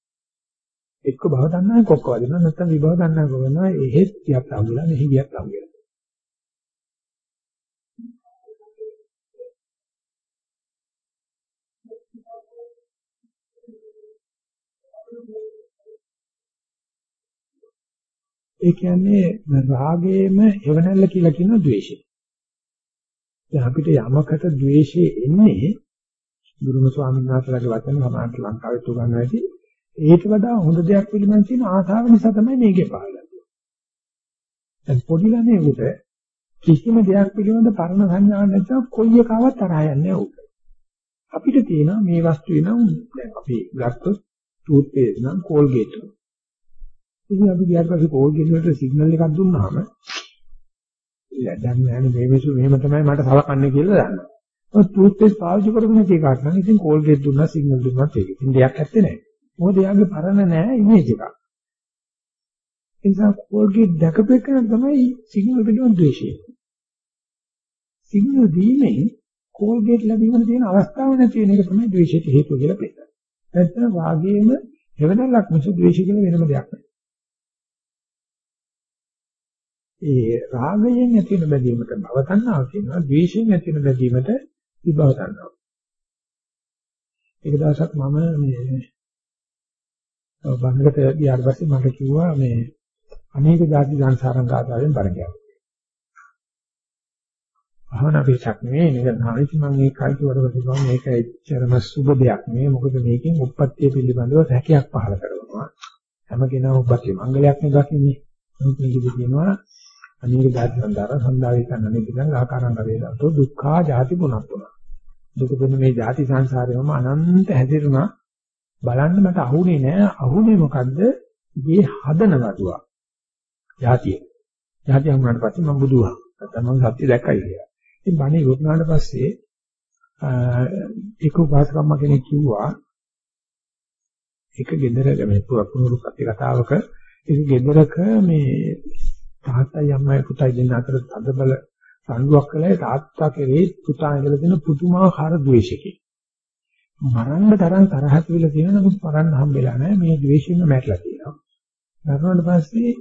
එක්ක භව දන්නා කොක්ක වදිනවා නැත්නම් විභව දන්නා කරනවා එහෙත් කියක් අහුලා මෙහි කියක් අහුලා. ඒ කියන්නේ රාගයේම එවනල්ල කියලා කියන ද්වේෂය. දැන් අපිට යමකට ද්වේෂය එන්නේ ගුරුම ස්වාමීන් වහන්සේලාගේ වචන සමාන්තර ලංකාවේ තුගන්න ඇති. ඒට වඩා හොඳ දෙයක් පිළිබඳ තියෙන ආසාව නිසා තමයි මේකේ පහළන්නේ. දැන් පොඩි ළමයෙකුට කිසිම දෙයක් පිළිබඳ පරණ සංඥාවක් නැත්නම් කොයි එකවත් තරහ යන්නේ නැහැ අපිට තියෙනවා මේ වස්තුවේ නම් දැන් අපි ගත්තොත් ටූත් පේස්ට් නම් කෝල්ගේට් ඉතින් අපි ගියාට පස්සේ කෝල් ගෙනුවට සිග්නල් එකක් දුන්නාම දැන් නෑනේ මේ මිනිස්සු මෙහෙම තමයි මට සලකන්නේ කියලා දන්නවා. ඔය ටූත් පේස්ට් පාවිච්චි කරපු නැති එකක් නම් ඉතින් කෝල් ගෙට් දුන්නා සිග්නල් දුන්නත් ඒක. ඉතින් දෙයක් ඇත්තේ නෑ. මොකද එයාගේ පරණ නෑ ඉමේජ් එකක්. ඒ නිසා කෝල් ගෙට් දැකපෙකන තමයි සිග්නල් පිළිබඳ ද්වේෂය. සිග්නල් දීමෙන් කෝල් ගෙට් ලැබීමේ තියෙන අවස්ථාව නැති වෙන එක තමයි ද්වේෂයට හේතුව කියලා පෙන්නන්නේ. නැත්නම් වාගේම එවනලක් මිස ද්වේෂ කියලා වෙනම දෙයක් නෑ. ඒ රාගයෙන් ඇති වෙන බැඳීමට භව තණ්හාව කියනවා ද්වේෂයෙන් ඇති වෙන බැඳීමට විභව ගන්නවා. එක දවසක් මම මේ බංගලට ගියාට පස්සේ මට කිව්වා මේ අනේක ಜಾති සංසාරං ගාථාවෙන් බණ කියනවා. භවන වේචක් නෙවෙයි නේද? හරියට මම මේ කල්ටි වල කිව්වා මේක එච්චරම සුබ දෙයක් නෙවෙයි. මොකද මේකෙන් උප්පත්තිය පිළිබඳව සැකයක් පහළ කරනවා. හැම කෙනාම උප්පත්ති මංගලයක් නෙවෙයි. මොකද මේක කියනවා අනේක ಜಾති සංසාරං සන්දාවේ කන්නනේ පිටං ආකාරංග වේලාතෝ දුක්ඛා ಜಾති ගුණප්පුන. දුක වෙන මේ ಜಾති සංසාරේම අනන්ත හැදිරුණා. බලන්න මට අහුනේ නෑ. අහුනේ මොකද්ද? මේ හදන වදුවා ಜಾතිය. ಜಾතිය හමුනාට පස්සේ මම බුදුහා. නැත්නම් මම සත්‍ය දැක්කයි කියලා. ඉතින් බණේ වුණාට පස්සේ ඒක උපාසකම්ම කෙනෙක් කිව්වා. ඒක ගෙදරක මේ පුරුණු සත්‍ය කතාවක ඒක ගෙදරක මේ තාත්තයි අම්මයි පුතයි දෙන්න අතර තදබල රණ්ඩුවක් කළා තාත්තා කෙරේ පුතා ඉඳලා දෙන පුදුමාකාර ද්වේෂකේ. මරන්න තරම් තරහක් විල තියෙන නමුත් මරන්න හම්බෙලා නැහැ. මේ ද්වේෂයෙන්ම මැරලා තියෙනවා. මරුණාට පස්සේ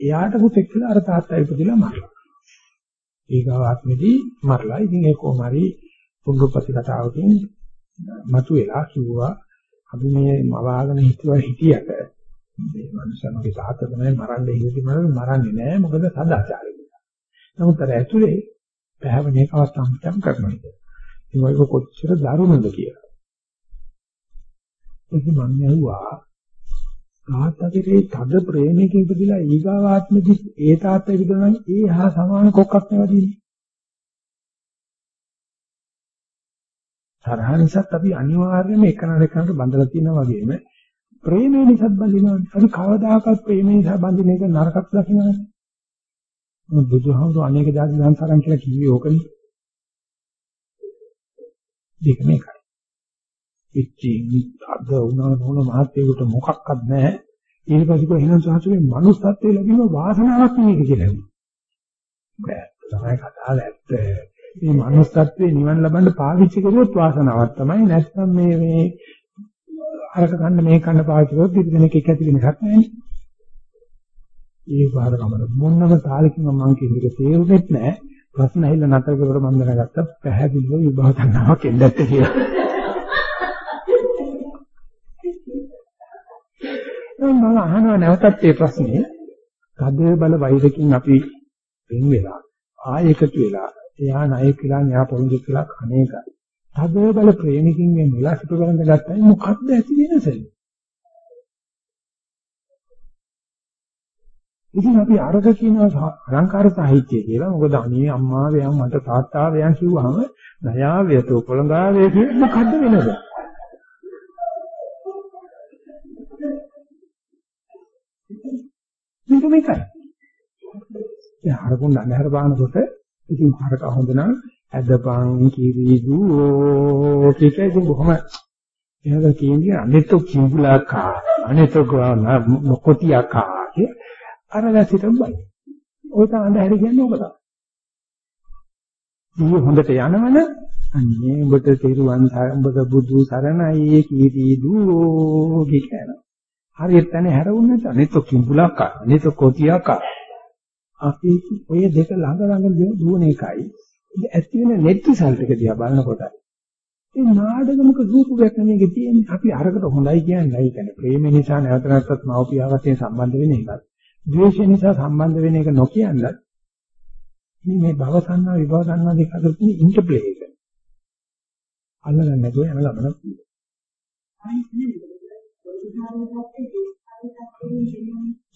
එයාට පුතෙක් කියලා අර තාත්තා ඉපදිලා මරලා. ඊගාව ආත්මෙදී මරලා. ඉතින් ඒ කොහොමරි පුංගුපති කතාවකින් මතුවෙලා කිව්වා අපි මේ මවාගෙන හිතුවා හිටියට මේ මනුස්සයන්ගේ තාත්තා තමයි මරන්න ඉහිදී මරන්නේ. මරන්නේ නෑ මොකද සදාචාරය. නිසා. නමුත් අර ඇතුලේ පැහැවෙන එක අවස්ථාවක්ම කරනවා ඒක. ඒක කොච්චර දරුණුද කියලා. ඉතින් මම ඇහුවා තාත්තගේ තද ප්‍රේමයකින් ඉපදිලා ඊගාව ආත්මෙදි ඒ තාත්තා ඉපදුනා නම් ඒ හා සමාන කොක්කක් නෙවෙයි. තරහ නිසාත් අපි අනිවාර්යයෙන්ම එකනට එකනට බඳලා තියෙනා වගේම ප්‍රේමය නිසාත් බඳිනවා. අපි කවදාකවත් ප්‍රේමය නිසා බඳින එක නරකක් දකින්නද? බුදුහාමුදුරු අනේක දාති සංසාරම් කියලා කිව්වේ ඕකනේ. දෙක මේකයි. ඉච්චි අද වුණා නෝන මහත්තයෙකුට මොකක්වත් නැහැ. ඊට පස්සේ කො එහෙනම් සාහසුවේ මනුස්සත්වයේ ලැබීම වාසනාවක් නෙවෙයි කියලා. බෑ තමයි කතාව ඇත්ත. මේ මනුස්සත්වයේ නිවන් ලබන්න පාවිච්චි කරුවොත් වාසනාවක් තමයි. නැත්නම් මේ මේ අරක ගන්න මේ කන්න පාවිච්චි කරොත් ඉතින් එක ඇති වෙනසක් නැහැ. ඒ බාහිර කමර මොන්නම තාලකින් මම කියන්නේ තේරුෙත් නැහැ. ප්‍රශ්න ඇහිලා නතර කරලා මම දැනගත්තා පැහැදිලිව විභව ගන්නවා කෙල්ලත් කියලා. මම අහනවා නැවතත් මේ ප්‍රශ්නේ. කදේ බල වෛරකින් අපි වෙන වෙලා ආයෙකතු වෙලා එයා ණයෙක් කියලා න්යා පොරොන්දු කියලා කණේකයි. කදේ බල ප්‍රේමිකින් වෙන වෙලා සිට කරන් ගත්තා මොකද්ද ඇති වෙනස? ඉතින් අපි අරක කියනවා අලංකාර සාහිත්‍ය කියලා. මොකද අනේ අම්මා වයන් මට තාත්තා වයන් කිව්වහම දයාවයතෝ කොළඹාවේ කියන්නේ මොකද්ද වෙනද? මේක මේකයි. ඒ හරකුන් අඳහර බානකොට ඉතින් හරක හොඳ නම් ඇදපන් කිරිදු කීක ඉතින් බොහොම එහෙනම් කියන්නේ අනිත් කිඹුලාකා අනිත් මොකොතියාකා අර දැසිටම බයි. ඔය තමයි අඳහර කියන්නේ ඔබ තමයි. මේ හොඳට යනවන අනේ උඹට තෙරුවන් උඹට බුදු සරණයි කීරිදු කීකනවා. හරියට තැන හැරවුන්නේ නැත්නම් අනිත් කිඹුලක් අනිත් කොටියක් අපි ඔය දෙක ළඟ ළඟ දුවන එකයි ඇති වෙන net result එක දිහා බලනකොට ඒ නාඩගමක රූපයක් නෙමෙයි තියෙන්නේ අපි අරකට හොඳයි කියන්නේ ඒ කියන්නේ ප්‍රේම නිසා නැවත නැවතත් මව්පියාවතේ සම්බන්ධ වෙන එකක් ද්වේෂ නිසා සම්බන්ධ වෙන එක නොකියනත් මේ භව සංනා විභව සංනා දෙක අතර තියෙන ඉන්ටර්ප්ලේ එක අල්ලගන්න නැතුව යන ගමනක් තියෙනවා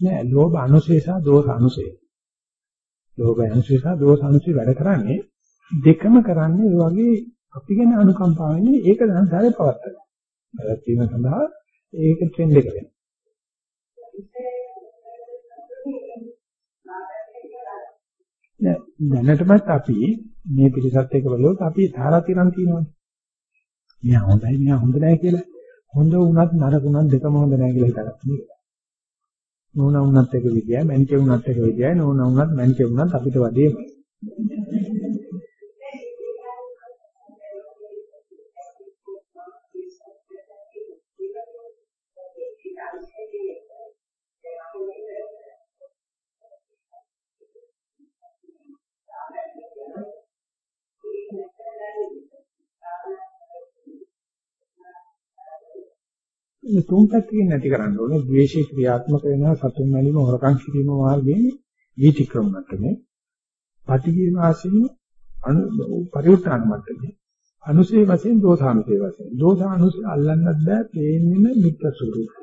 නෑ ලෝභ අනුසය සහ දෝෂ අනුසය. ලෝභ අනුසය සහ දෝෂ අනුසය වැඩ කරන්නේ දෙකම කරන්නේ ඒ වගේ අපි ගැන අනුකම්පාවෙන්නේ ඒක සංසාරේ පවත්තන. පැවැත්වීම සඳහා ඒක ට්‍රෙන්ඩ් එක වෙනවා. දැනටමත් අපි මේ පිළිසත් එක බලුවොත් අපි තාරාතිරම් තියෙනවානේ. මෙයා හොඳයි මෙයා හොඳ නැහැ කියලා. හොඳ වුණත් නරක වුණත් දෙකම හොඳ නැහැ කියලා හිතාගන්න. නෝනා වුණත් එක විදියයි, මැනිකේ වුණත් එක විදියයි, නෝනා වුණත් මැනිකේ වුණත් අපිට වදේමයි. තුන් පැත්තකින් නැති කරන්න ඕනේ. ද්වේෂේ ක්‍රියාත්මක වෙනවා සතුන් මැලීම හොරකම් කිරීම මාර්ගයෙන් වීතික්‍රම මට්ටමේ. පටිඝේ වාසයෙන් අනු පරිඋත්තාන මට්ටමේ. අනුසේ වශයෙන් දෝසානුසේ වශයෙන්. දෝසානුසේ අල්ලන්නත් බෑ පේන්නේ මිත්‍ර ස්වරූපය.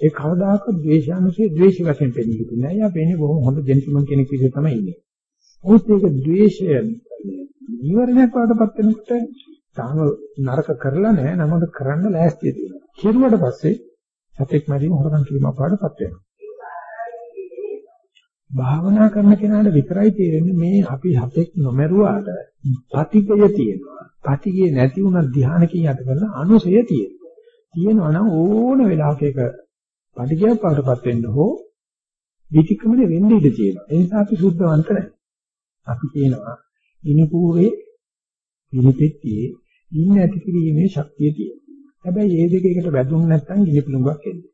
ඒ කවදාකවත් ද්වේෂානුසේ ද්වේෂ වශයෙන් පෙනී හිටින්නේ නෑ. යා පේන්නේ බොහොම හොඳ ජෙන්ටල්මන් කෙනෙක් විදිහට තමයි ඉන්නේ. ඔහොත් ඒක ද්වේෂය නිවරණයක් වඩපත් වෙනකොට තාම නරක කරලා නැහැ නමද කරන්න ලෑස්තිය තියෙනවා. කෙරුවට පස්සේ සතෙක් මැදීම හොරකම් කිරීමක් වඩපත් වෙනවා. භාවනා කරන කෙනාට විතරයි තේරෙන්නේ මේ අපි හතෙක් නොමරුවාට පටිගය තියෙනවා. පටිගය නැති වුණා ධානයකින් යට කරලා අනුසය තියෙනවා. තියෙනවා නම් ඕන වෙලාවක ඒක පටිගයක් වඩපත් වෙන්න හෝ විතික්‍රමණය වෙන්න ඉඩ තියෙනවා. ඒ නිසා අපි සුද්ධවන්ත නැහැ. අපි කියනවා ඉනිපූරේ ඉනිපෙට්ටියේ ඉන්න ඇති කිරීමේ ශක්තිය තියෙනවා. හැබැයි මේ දෙක එකට වැදුන් නැත්නම් ගිනි පිළුඟක් එන්නේ.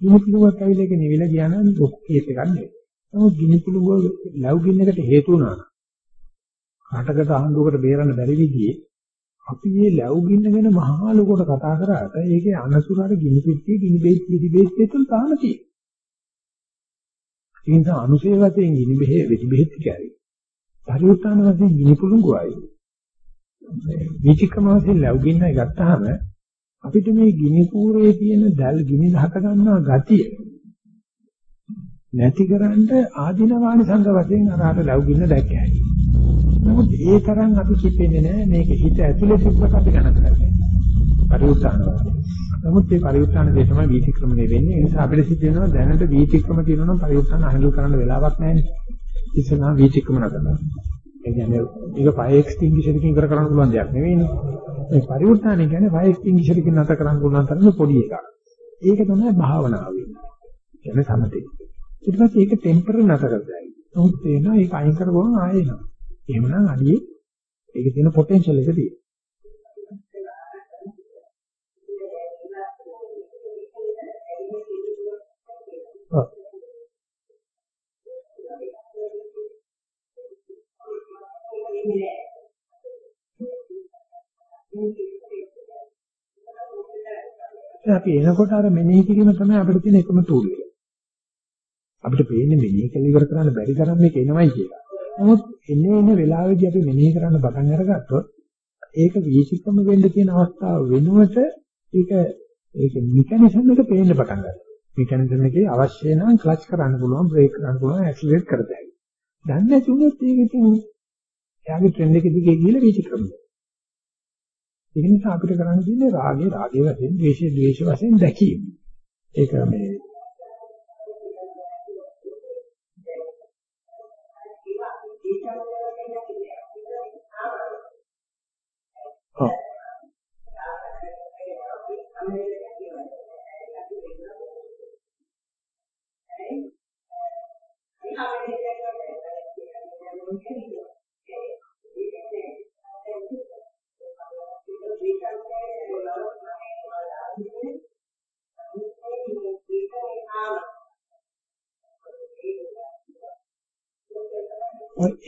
ගිනි පිළුඟක් ඇවිල්ලා ඒක නිවිලා ගියා නම් දුක් කේස් එකක් නෙවෙයි. නමුත් ගිනි පිළුඟ ලව් ගින්නකට හේතු වුණා. රටකට ආණ්ඩුවකට බේරන්න බැරි විදිහේ අපි මේ ලැබු ගින්න ගැන මහා ලොකුට කතා කරාට ඒකේ අනතුරට ගිනි පිටියේ ගිනි බේත් පිටි බේත් දෙතුන් තාම තියෙනවා. ඒ නිසා අනුසේ වශයෙන් ගිනි බෙහෙ වෙටි බෙහෙත් කැරි. පරිඋත්තාන වශයෙන් ගිනි පුළඟුවයි. විචිකම වශයෙන් ලැබු ගින්නයි ගත්තාම අපිට මේ ගිනි කූරේ තියෙන දැල් ගිනි දහක ගන්නා ගතිය නැතිකරන්න ආධිනවානි සංඝ වශයෙන් අරහට ලැබු ගින්න දැක්කයි. නමුත් ඒ තරම් අපි කිපෙන්නේ නැහැ මේක හිත ඇතුලේ තිබ්බට අපි ගණන් කරන්නේ. පරිඋත්සාහන වශයෙන්. නමුත් මේ පරිඋත්සාහන දේ තමයි වීතික්‍රමණය වෙන්නේ. ඒ නිසා අපිට සිද්ධ වෙනවා දැනට වීතික්‍රම තියෙනවා නම් පරිඋත්සාහන හඳුල් කරන්න වෙලාවක් නැහැ. ඉස්සනා වීතික්‍රමන කරනවා. ඒ කියන්නේ මේක ෆයර් එක්ස්ටින්ගිෂර් එකකින් කර කරන්න පුළුවන් දෙයක් නෙවෙයිනේ. මේ පරිඋත්සාහන කියන්නේ ෆයර් එක්ස්ටින්ගිෂර් එකකින් නැත කරන්න පුළුවන් තරමේ පොඩි එකක්. ඒක තමයි භාවනාව වෙන්නේ. කියන්නේ සමතේ. ඊට පස්සේ ඒක ටෙම්පරරි නැතර කරගන්න. නමුත් තේනවා ඒක අයින් කරගොම ආයෙ එනවා. එහෙමනම් අඩියේ ඒකේ තියෙන පොටෙන්ෂල් එක තියෙනවා. අපි එනකොට අර මෙනෙහි කිරීම තමයි අපිට තියෙන එකම ටූල් එක. අපිට පේන්නේ මෙනෙහි කළ ඉවර කරන්න බැරි තරම් මේක එනවයි කියලා. නමුත් එන්නේ එන වෙලාවෙදී අපි මෙනෙහි කරන්න පටන් අරගත්තොත් ඒක විචිකම වෙන්න තියෙන අවස්ථාව වෙනුවට ඒක ඒක මෙකැනිසම් එක පේන්න පටන් ගන්නවා. මෙකැනිසම් එකේ අවශ්‍ය නම් ක්ලච් කරන්න පුළුවන්, බ්‍රේක් කරන්න පුළුවන්, ඇක්සලරේට් කරදයි. දන්නේ නැති වුණොත් ඒක ඉතින් එයාගේ ට්‍රෙන්ඩ් එක දිගේ ගිහලා විචිකම. ඒක නිසා අපිට කරන්න තියෙන්නේ රාගේ රාගේ වශයෙන්, ද්වේෂයේ ද්වේෂ වශයෙන් දැකීම. ඒක මේ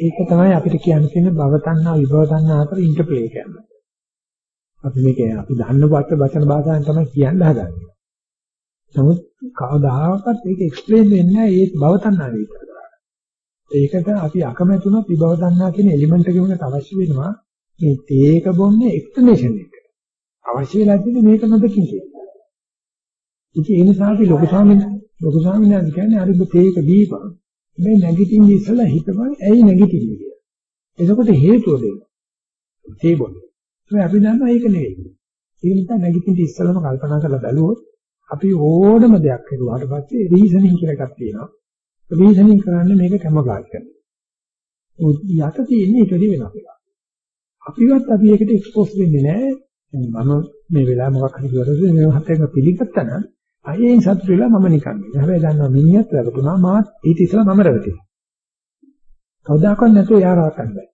ඒක තමයි අපිට කියන්න තියෙන භව තණ්හා විභව තණ්හා අතර ඉන්ටර්ප්ලේ කරනවා. අපි මේක අපි දන්න වත් වචන භාෂාවෙන් තමයි කියන්න හදන්නේ. නමුත් කවදාකවත් ඒක එක්ස්ප්ලেইন වෙන්නේ නැහැ ඒ භව තණ්හා විතර. ඒකට අපි අකමැති වුණත් විභව තණ්හා කියන එලිමන්ට් එක ගමනට අවශ්‍ය වෙනවා මේ තේක බොන්නේ එක්ස්ප්ලනේෂන් එක. අවශ්‍ය වෙලා තියෙන්නේ මේක නොදකින් කියලා. ඉතින් ඒ නිසා අපි ලොකු ස්වාමීන් ලොකු ස්වාමීන් වහන්සේ කියන්නේ අර තේක දීපන්. මේ නැගිටින්න ඉස්සලා හිතපන් ඇයි නැගිටින්නේ කියලා. එතකොට හේතුව දෙන්න. තේ බොන්නේ. ඒ අපි දන්නවා ඒක නෙවෙයි. ඒ නිසා නැගිටින්න ඉස්සලම කල්පනා කරලා බැලුවොත් අපි ඕනම දෙයක් කරුවාට පස්සේ රීසනින් කියලා එකක් තියෙනවා. රීසනින් කරන්නේ මේක කැමබ්ලාස් කරනවා. යට තියෙන්නේ ඊට වඩා වෙනස් එකක්. අපිවත් අපි ඒකට එක්ස්පෝස් වෙන්නේ නැහැ. මම මේ වෙලාව මොකක් හරි කරද්දී මේ හතෙන්ම පිළිගත්තා නම් අයෙන් සතුට වෙලා මම නිකන් ඉන්නේ. හැබැයි දන්නවා මිනිහත් රැවටුණා මාත් ඊට ඉස්සෙල්ලා මම රැවටිලා. කවදාකවත් නැතුව එයා රවටන්න බෑ.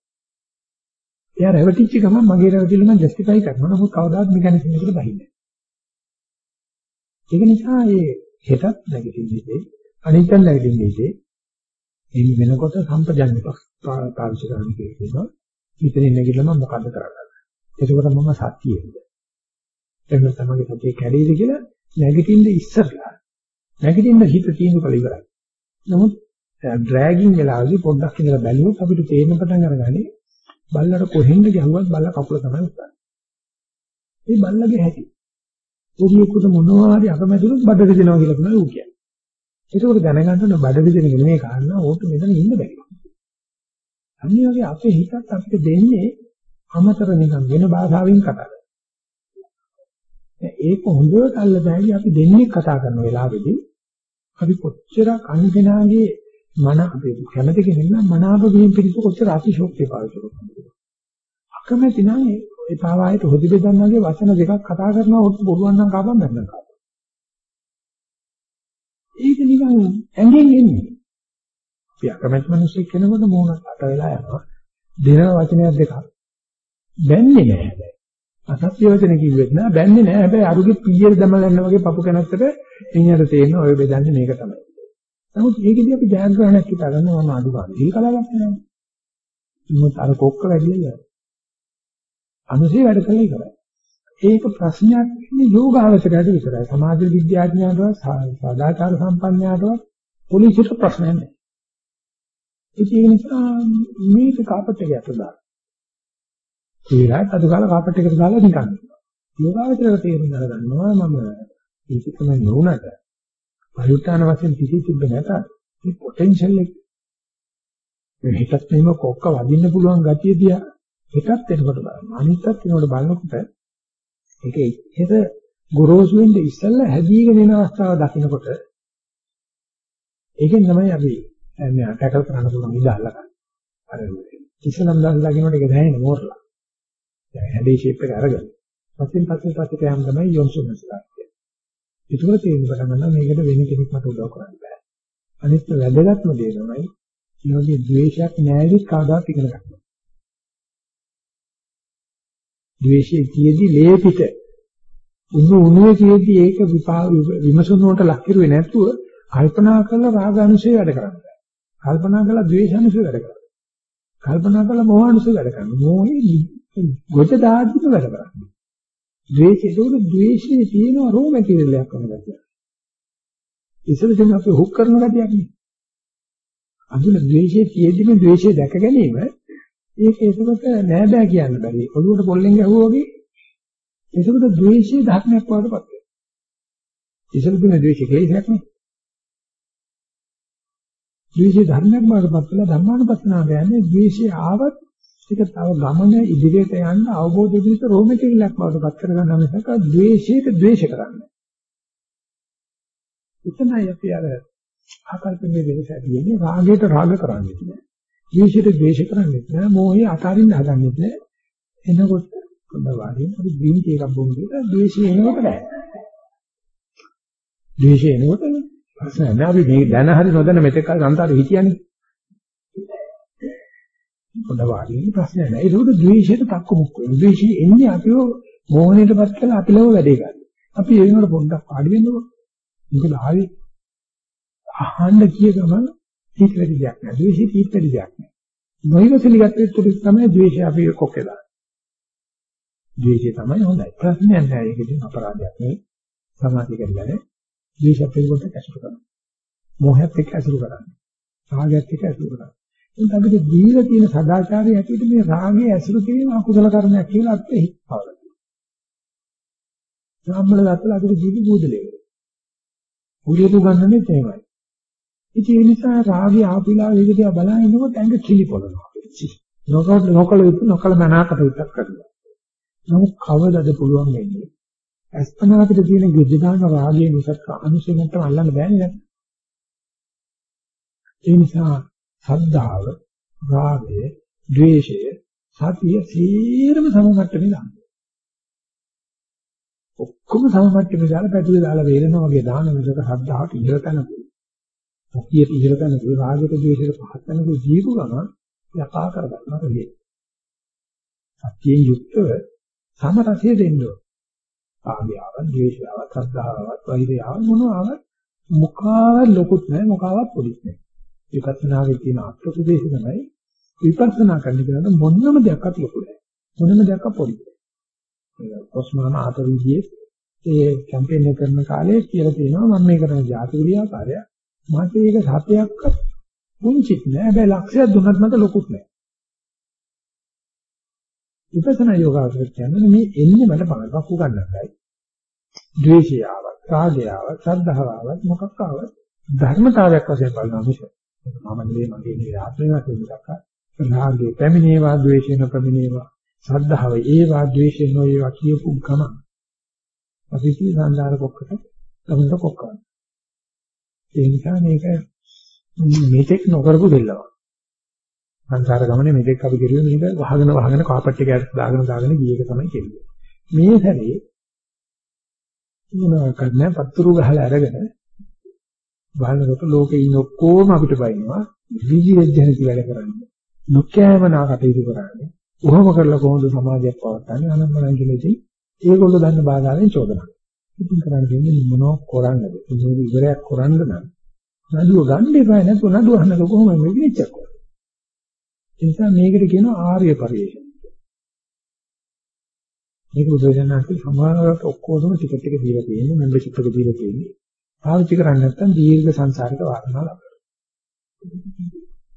එයා රැවටිච්ච ගමන් මගේ රැවටිල්ල මම ජස්ටිෆයි කරනවා. නමුත් කවදාවත් මෙකැනිසම් එකට බහින්නේ නැහැ. ඒක නිසා මේ හෙටත් නැගිටින්නේ අනිත්‍යන් නැගිටින්නේ ඉතින් වෙනකොට සම්පජන්‍ය පාවිච්චි කරන්න කියනවා. ඉතින් නැගිටලා මම මොකද කරන්නේ? එතකොට මම සත්‍යයේද? එහෙනම් තමයි සත්‍ය කැඩෙයිද කියලා නැගිටින්න ඉස්සරලා නැගිටින්න හිත තියෙන කල ඉවරයි. නමුත් ඩ්‍රැගින් වෙලාවදී පොඩ්ඩක් ඉඳලා බැලුවොත් අපිට තේරෙන පටන් අරගන්නේ බල්ලට කොහෙන්ද ගැහුවත් බල්ල කකුල තමයි උස්සන්නේ. මේ බල්ලගේ හැටි. ඔබියෙකුට මොනවා හරි අකමැතිවොත් බඩ දෙනවා කියලා තමයි ඌ කියන්නේ. ඒකෝට දැනගන්න ඕන බඩ දෙන එක නෙමෙයි කාරණා ඕක මෙතන ඉන්න බැහැ. අනිත් වගේ අපේ හිතත් අපිට දෙන්නේ අමතර නිකන් වෙන භාෂාවෙන් කතා කරනවා. ඒක හොඳට අල්ල බෑලි අපි දෙන්නේ කතා කරන වෙලාවෙදී අපි කොච්චර අන්ගෙනාගේ මන අපි කැමති කෙනෙක් නම් මනාප වීම පිළිබඳ කොච්චර අතිශෝක්තිය පාවිච්චි කරනවද? අකමැති නම් ඒ පාවායට හොදි බෙදන්නගේ වචන දෙකක් කතා කරනවා ඔත් බොරුවන් නම් කාපම් බැලනවා. ඒක නිකන් ඇඟෙන් එන්නේ. අපි අකමැති මිනිස්සු කෙනෙකුට මූණට අට වෙලා යනවා. දෙන වචනයක් දෙකක්. බැන්නේ නැහැ. අසත්‍ය වචන කිව්වෙත් නෑ බැන්නේ නෑ හැබැයි අරුගේ පීයර දමලන්න වගේ පපු කනත්තට එනියට තේරෙන ඔය බෙදන්නේ මේක තමයි. නමුත් ඒකෙදී අපි ජයග්‍රහණයක් හිතා ගන්න මම අඩු ගන්න. ඒක කලාවක් නෑ. මොකද අර කොක්ක වැඩි නෑ. අනුසේ වැඩ කළා ඉවරයි. ඒක ප්‍රශ්නයක් නෙවෙයි යෝගාවචරයට විතරයි. සමාජ විද්‍යාඥයන්ටවත් සදාචාර සම්පන්නයාටවත් පොලිසියට ප්‍රශ්නයක් නෑ. ඒක නිසා මේක කාපට් එක යටදා. ඒලාට අද කාල කාපට් එකට දාලා නිකන්. යෝගාවචරයට තේරුම් ගන්නවා මම ඒක තමයි නුනට. පරිඋත්තාන වශයෙන් කිසි තිබ්බ නැත. මේ පොටෙන්ෂල් එක මේ හිතත් මෙහෙම කොක්ක වදින්න පුළුවන් ගතිය දිහා හිතත් එනකොට බලන්න. අනිත්ත් එනකොට බලනකොට ඒක ඉච්ඡෙද ගොරෝසු වෙන්නේ ඉස්සෙල්ලා හැදීගෙන එන අවස්ථාව දකිනකොට ඒකෙන් තමයි අපි මේ ටැකල් කරන්න පුළුවන් ඉඳ අල්ලගන්න. අර ඉස්සලම් දාලා දකින්නට ඒක දැනෙන්නේ මෝරලා. දැන් හැඩේ ෂේප් එක අරගෙන. පස්සෙන් පස්සෙන් පස්සට යෑම තමයි යොන්සුමස්ලා කියන්නේ. ඒක තුළ තේරුම් ගන්න නම් මේකට වෙන කෙනෙක් මට උදව් කරන්න බෑ. අනිත් වැදගත්ම දේ තමයි මේ වගේ ද්වේෂයක් නැහැවිත් කවදාත් ඉගෙන ගන්න. ද්වේෂයේ තියේදී ලේ පිට උණු උණුවේ තියේදී ඒක විමසනකට ලක් කරුවේ නැතුව කල්පනා කරලා රාගානුසය වැඩ කරන්න බෑ. කල්පනා කරලා ද්වේෂානුසය වැඩ කරන්න. කල්පනා කරලා මොහානුසය වැඩ කරන්න. මොහේ ගොඩ දාද්දිම වැඩ කරන්නේ. ද්වේෂය ඒක ද්වේෂයේ තියෙන රෝ මැටීරියල් එකක් වගේ ගැතියක්. ඉතින් අපි හුක් කරන ගැතියක් නේ. අඳුන ද්වේෂයේ තියෙදිම ද්වේෂය දැක ගැනීම ඒක ඒකකට නෑ බෑ කියන්න බැරි. ඔළුවට පොල්ලෙන් ගැහුවා වගේ ඒකකට ද්වේෂයේ ධර්මයක් වඩපත් වෙනවා. ඉතින් දුන ද්වේෂය කෙලෙසක් නේ. ද්වේෂයේ ධර්මයක් වඩපත් වෙලා ධර්මානුපස්සනාව යන්නේ ද්වේෂය ආවත් ඒක තව ගමන ඉදිරියට යන්න අවබෝධ විදිහට රෝ මැටීරියලක් බවට පත් කරගන්න මිසක ද්වේෂයට ද්වේෂ කරන්නේ. එතනයි අපි අර ආකල්පයේ වෙනස ඇති වෙන්නේ රාගයට රාග කරන්නේ නැහැ. ද්වේෂයට ද්වේෂ කරන්නේ නැහැ. මෝහය අතාරින්න හදන්නේ නැහැ. එනකොට කොඳවාරින් අපි දීන්ති එකක් බොමු කියලා ද්වේෂය එනකොට බෑ. ද්වේෂය එනකොට ප්‍රශ්න නැහැ. අපි මේ දැන හරි නොදැන මෙතෙක් කල සංසාරේ හිටියනේ. පොඩ වාගේ ප්‍රශ්නයක් නෑ. ඒකට ද්වේෂයට තක්කු මුක්ක වෙනවා. ද්වේෂය එන්නේ අපිව මෝහණයටපත් කරලා අපිලව වැඩේ ගන්න. අපි ඒ වෙනකොට පොඩ්ඩක් පාඩි වෙන්නකො. මොකද ආවේ අහන්න කිය ගමන් හිත වැඩි දෙයක් නෑ. ද්වේෂය හිත වැඩි දෙයක් නෑ. නොහිවසලි ගත්තේ තුරු තමයි ද්වේෂය අපි කොක්කේ දාන්නේ. ද්වේෂය තමයි හොඳයි. ප්‍රශ්නයක් නෑ. ඒකකින් අපරාධයක් නෙවෙයි. සමාධිය කරගන්න. ද්වේෂය පිළිබඳව ඇසුරු කරනවා. මෝහයත් එක්ක ඇසුරු කරනවා. රාගයත් එක්ක ඇසුරු කරනවා. ඒත් අපිට දීලා තියෙන සදාචාරය ඇතුළත මේ රාගයේ ඇසුරු කිරීම අකුසල කර්මයක් කියලා අපිට හිතවල. සාම්බල දැක්කලා අපිට ජීවි බුදලේ. බුදලු ගන්නනේ තේමයි. ඉතින් ඒ නිසා රාගය ආපිලා ඒක දිහා බලනකොට ඇඟ කිලිපොළනවා. නොකල නොකල යුතු නොකල මනාකට විතක් කරනවා. නමුත් කවදද පුළුවන් වෙන්නේ? අස්පනා අපිට තියෙන ගුජදාන රාගයේ මිසක් අනුසෙන්නට අල්ලන්න බෑනේ නේද? ඒ නිසා සද්ධාව, රාගය, ද්වේෂය, සතිය සීරම සමමට්ටමේ දාන්න. ඔක්කොම සමමට්ටමේ දාලා පැතුලේ දාලා වේලනවා වගේ දාන මිසක සද්ධාවට ඉහළ තැනකුයි. සතියට ඉහළ තැනකුයි රාගයට ද්වේෂයට පහත් තැනකුයි ජීව ගමන් යකා කරගන්නවා කියන්නේ. සතියෙන් යුක්තව සමරසය දෙන්න ඕන. ආගියාව, ද්වේෂාව, සද්ධාව, වෛරය මොනවාවත් මොකාවත් ලොකුත් නැහැ මොකාවත් පොඩිත් නැහැ. විපස්සනාවේ තියෙන අත්පොදේශ තමයි විපස්සනා කරන්න කියන මොනම දෙයක්වත් ලොකු නෑ. මොනම දෙයක්වත් පොඩි නෑ. පොස්මාන ආතර විදියේ ඒ කැම්පේන් එක කරන කාලේ කියලා තියෙනවා මම මේ කරන ජාතික ව්‍යාපාරය මට ඒක සතයක්වත් පුංචිත් නෑ හැබැයි ලක්ෂයක් දුන්නත් මට ලොකුත් නෑ විපස්සනා යෝගාවචර කියන්නේ මේ එන්නේ මට බලපක් උගන්නන්නයි ද්වේෂය ආවත් රාගය ආවත් ශ්‍රද්ධාව ආවත් මොකක් ආවත් ධර්මතාවයක් වශයෙන් බලනවා මිස මම නෙවෙයි මගේ නෙවෙයි ආත්මය වශයෙන් මිසක් රාගේ පැමිණේවා ද්වේෂේන පැමිණේවා ශ්‍රද්ධාව ඒවා ද්වේෂේන ඒවා කියපු ගමන් අපි කී සංදාන කොක්කට ගමන්ට කොක්කන ඒ නිසා මේක මෙතෙක් නොකරපු දෙල්ලවක්. සංසාර ගමනේ මෙතෙක් අපි කිරුවේ මේක වහගෙන වහගෙන කාපට් එක දාගෙන දාගෙන ගිය එක තමයි කියන්නේ මේ සැරේ මොනවා කරන්නේ පතුරු ගහලා අරගෙන බලනකොට ලෝකේ ඉන්න ඔක්කොම අපිට බයිනවා. විජි වෙද්දැනති වැඩ කරන්නේ. නොකෑමනා කටයුතු කරන්නේ. උහම කරලා කොහොමද සමාජයක් පවත්න්නේ අනම්මනම් කියලාදී ඒගොල්ලෝ දන්න බාධාවෙන් චෝදනා ඉතින් කරන්නේ මොනෝ කරන්නද? මේ ඉවරයක් කරන්න නම් නඩුව ගන්න එපා නැත්නම් නඩුව අහන්න කොහොමද මේ විනිච්චක් කරන්නේ? ඒ නිසා මේකට කියනවා ආර්ය පරිශ්‍රය. මේක බුදුසසුනාට සමානවට ඔක්කොම ටිකට් එක දීලා තියෙන්නේ මෙම්බර්ෂිප් එක දීලා තියෙන්නේ. පාවිච්චි කරන්නේ නැත්නම් දීර්ඝ සංසාරික වාසනාව ලබනවා.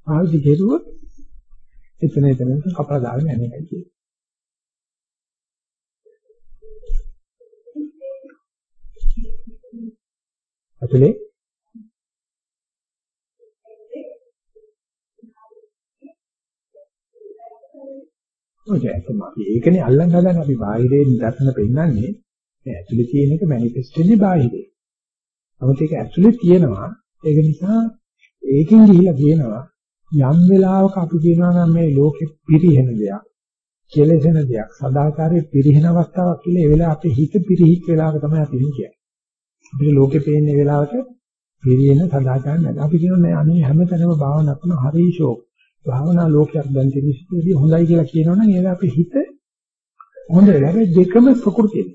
පාවිච්චි කෙරුවොත් එතන එතන කපලා දාගෙන යන එකයි කියන්නේ. අතලේ ඔය ඇත්තම අපි ඒකනේ අල්ලන්න හදන්නේ අපි බාහිරේ දර්ශන පෙන්නන්නේ ඒ ඇතුලේ තියෙන එක මැනිෆෙස්ට් වෙන්නේ බාහිරේ. නමුත් ඒක ඇක්චුලි තියෙනවා. ඒක නිසා ඒකෙන් ගිහිලා කියනවා යම් වෙලාවක අපි කියනවා නම් මේ ලෝකෙ පිරිහෙන දෙයක්, කෙලෙසෙන දෙයක්, සදාචාරයේ පිරිහෙන අවස්ථාවක් කියලා ඒ වෙලාව අපේ හිත පිරිහිච්ච වෙලාවක තමයි අපි කියන්නේ. අපිට ලෝකෙ පේන්නේ වෙලාවට පිරිහෙන සදාචාර නැද. අපි කියනවා අනේ හැමතැනම භාවනා කරන හරිෂෝ භාවනා ලෝකයක් දැන් තිරිසිදී හොඳයි කියලා කියනවනම් ඒක අපේ හිත හොඳ වෙලාවෙ දෙකම ප්‍රകൃතිය.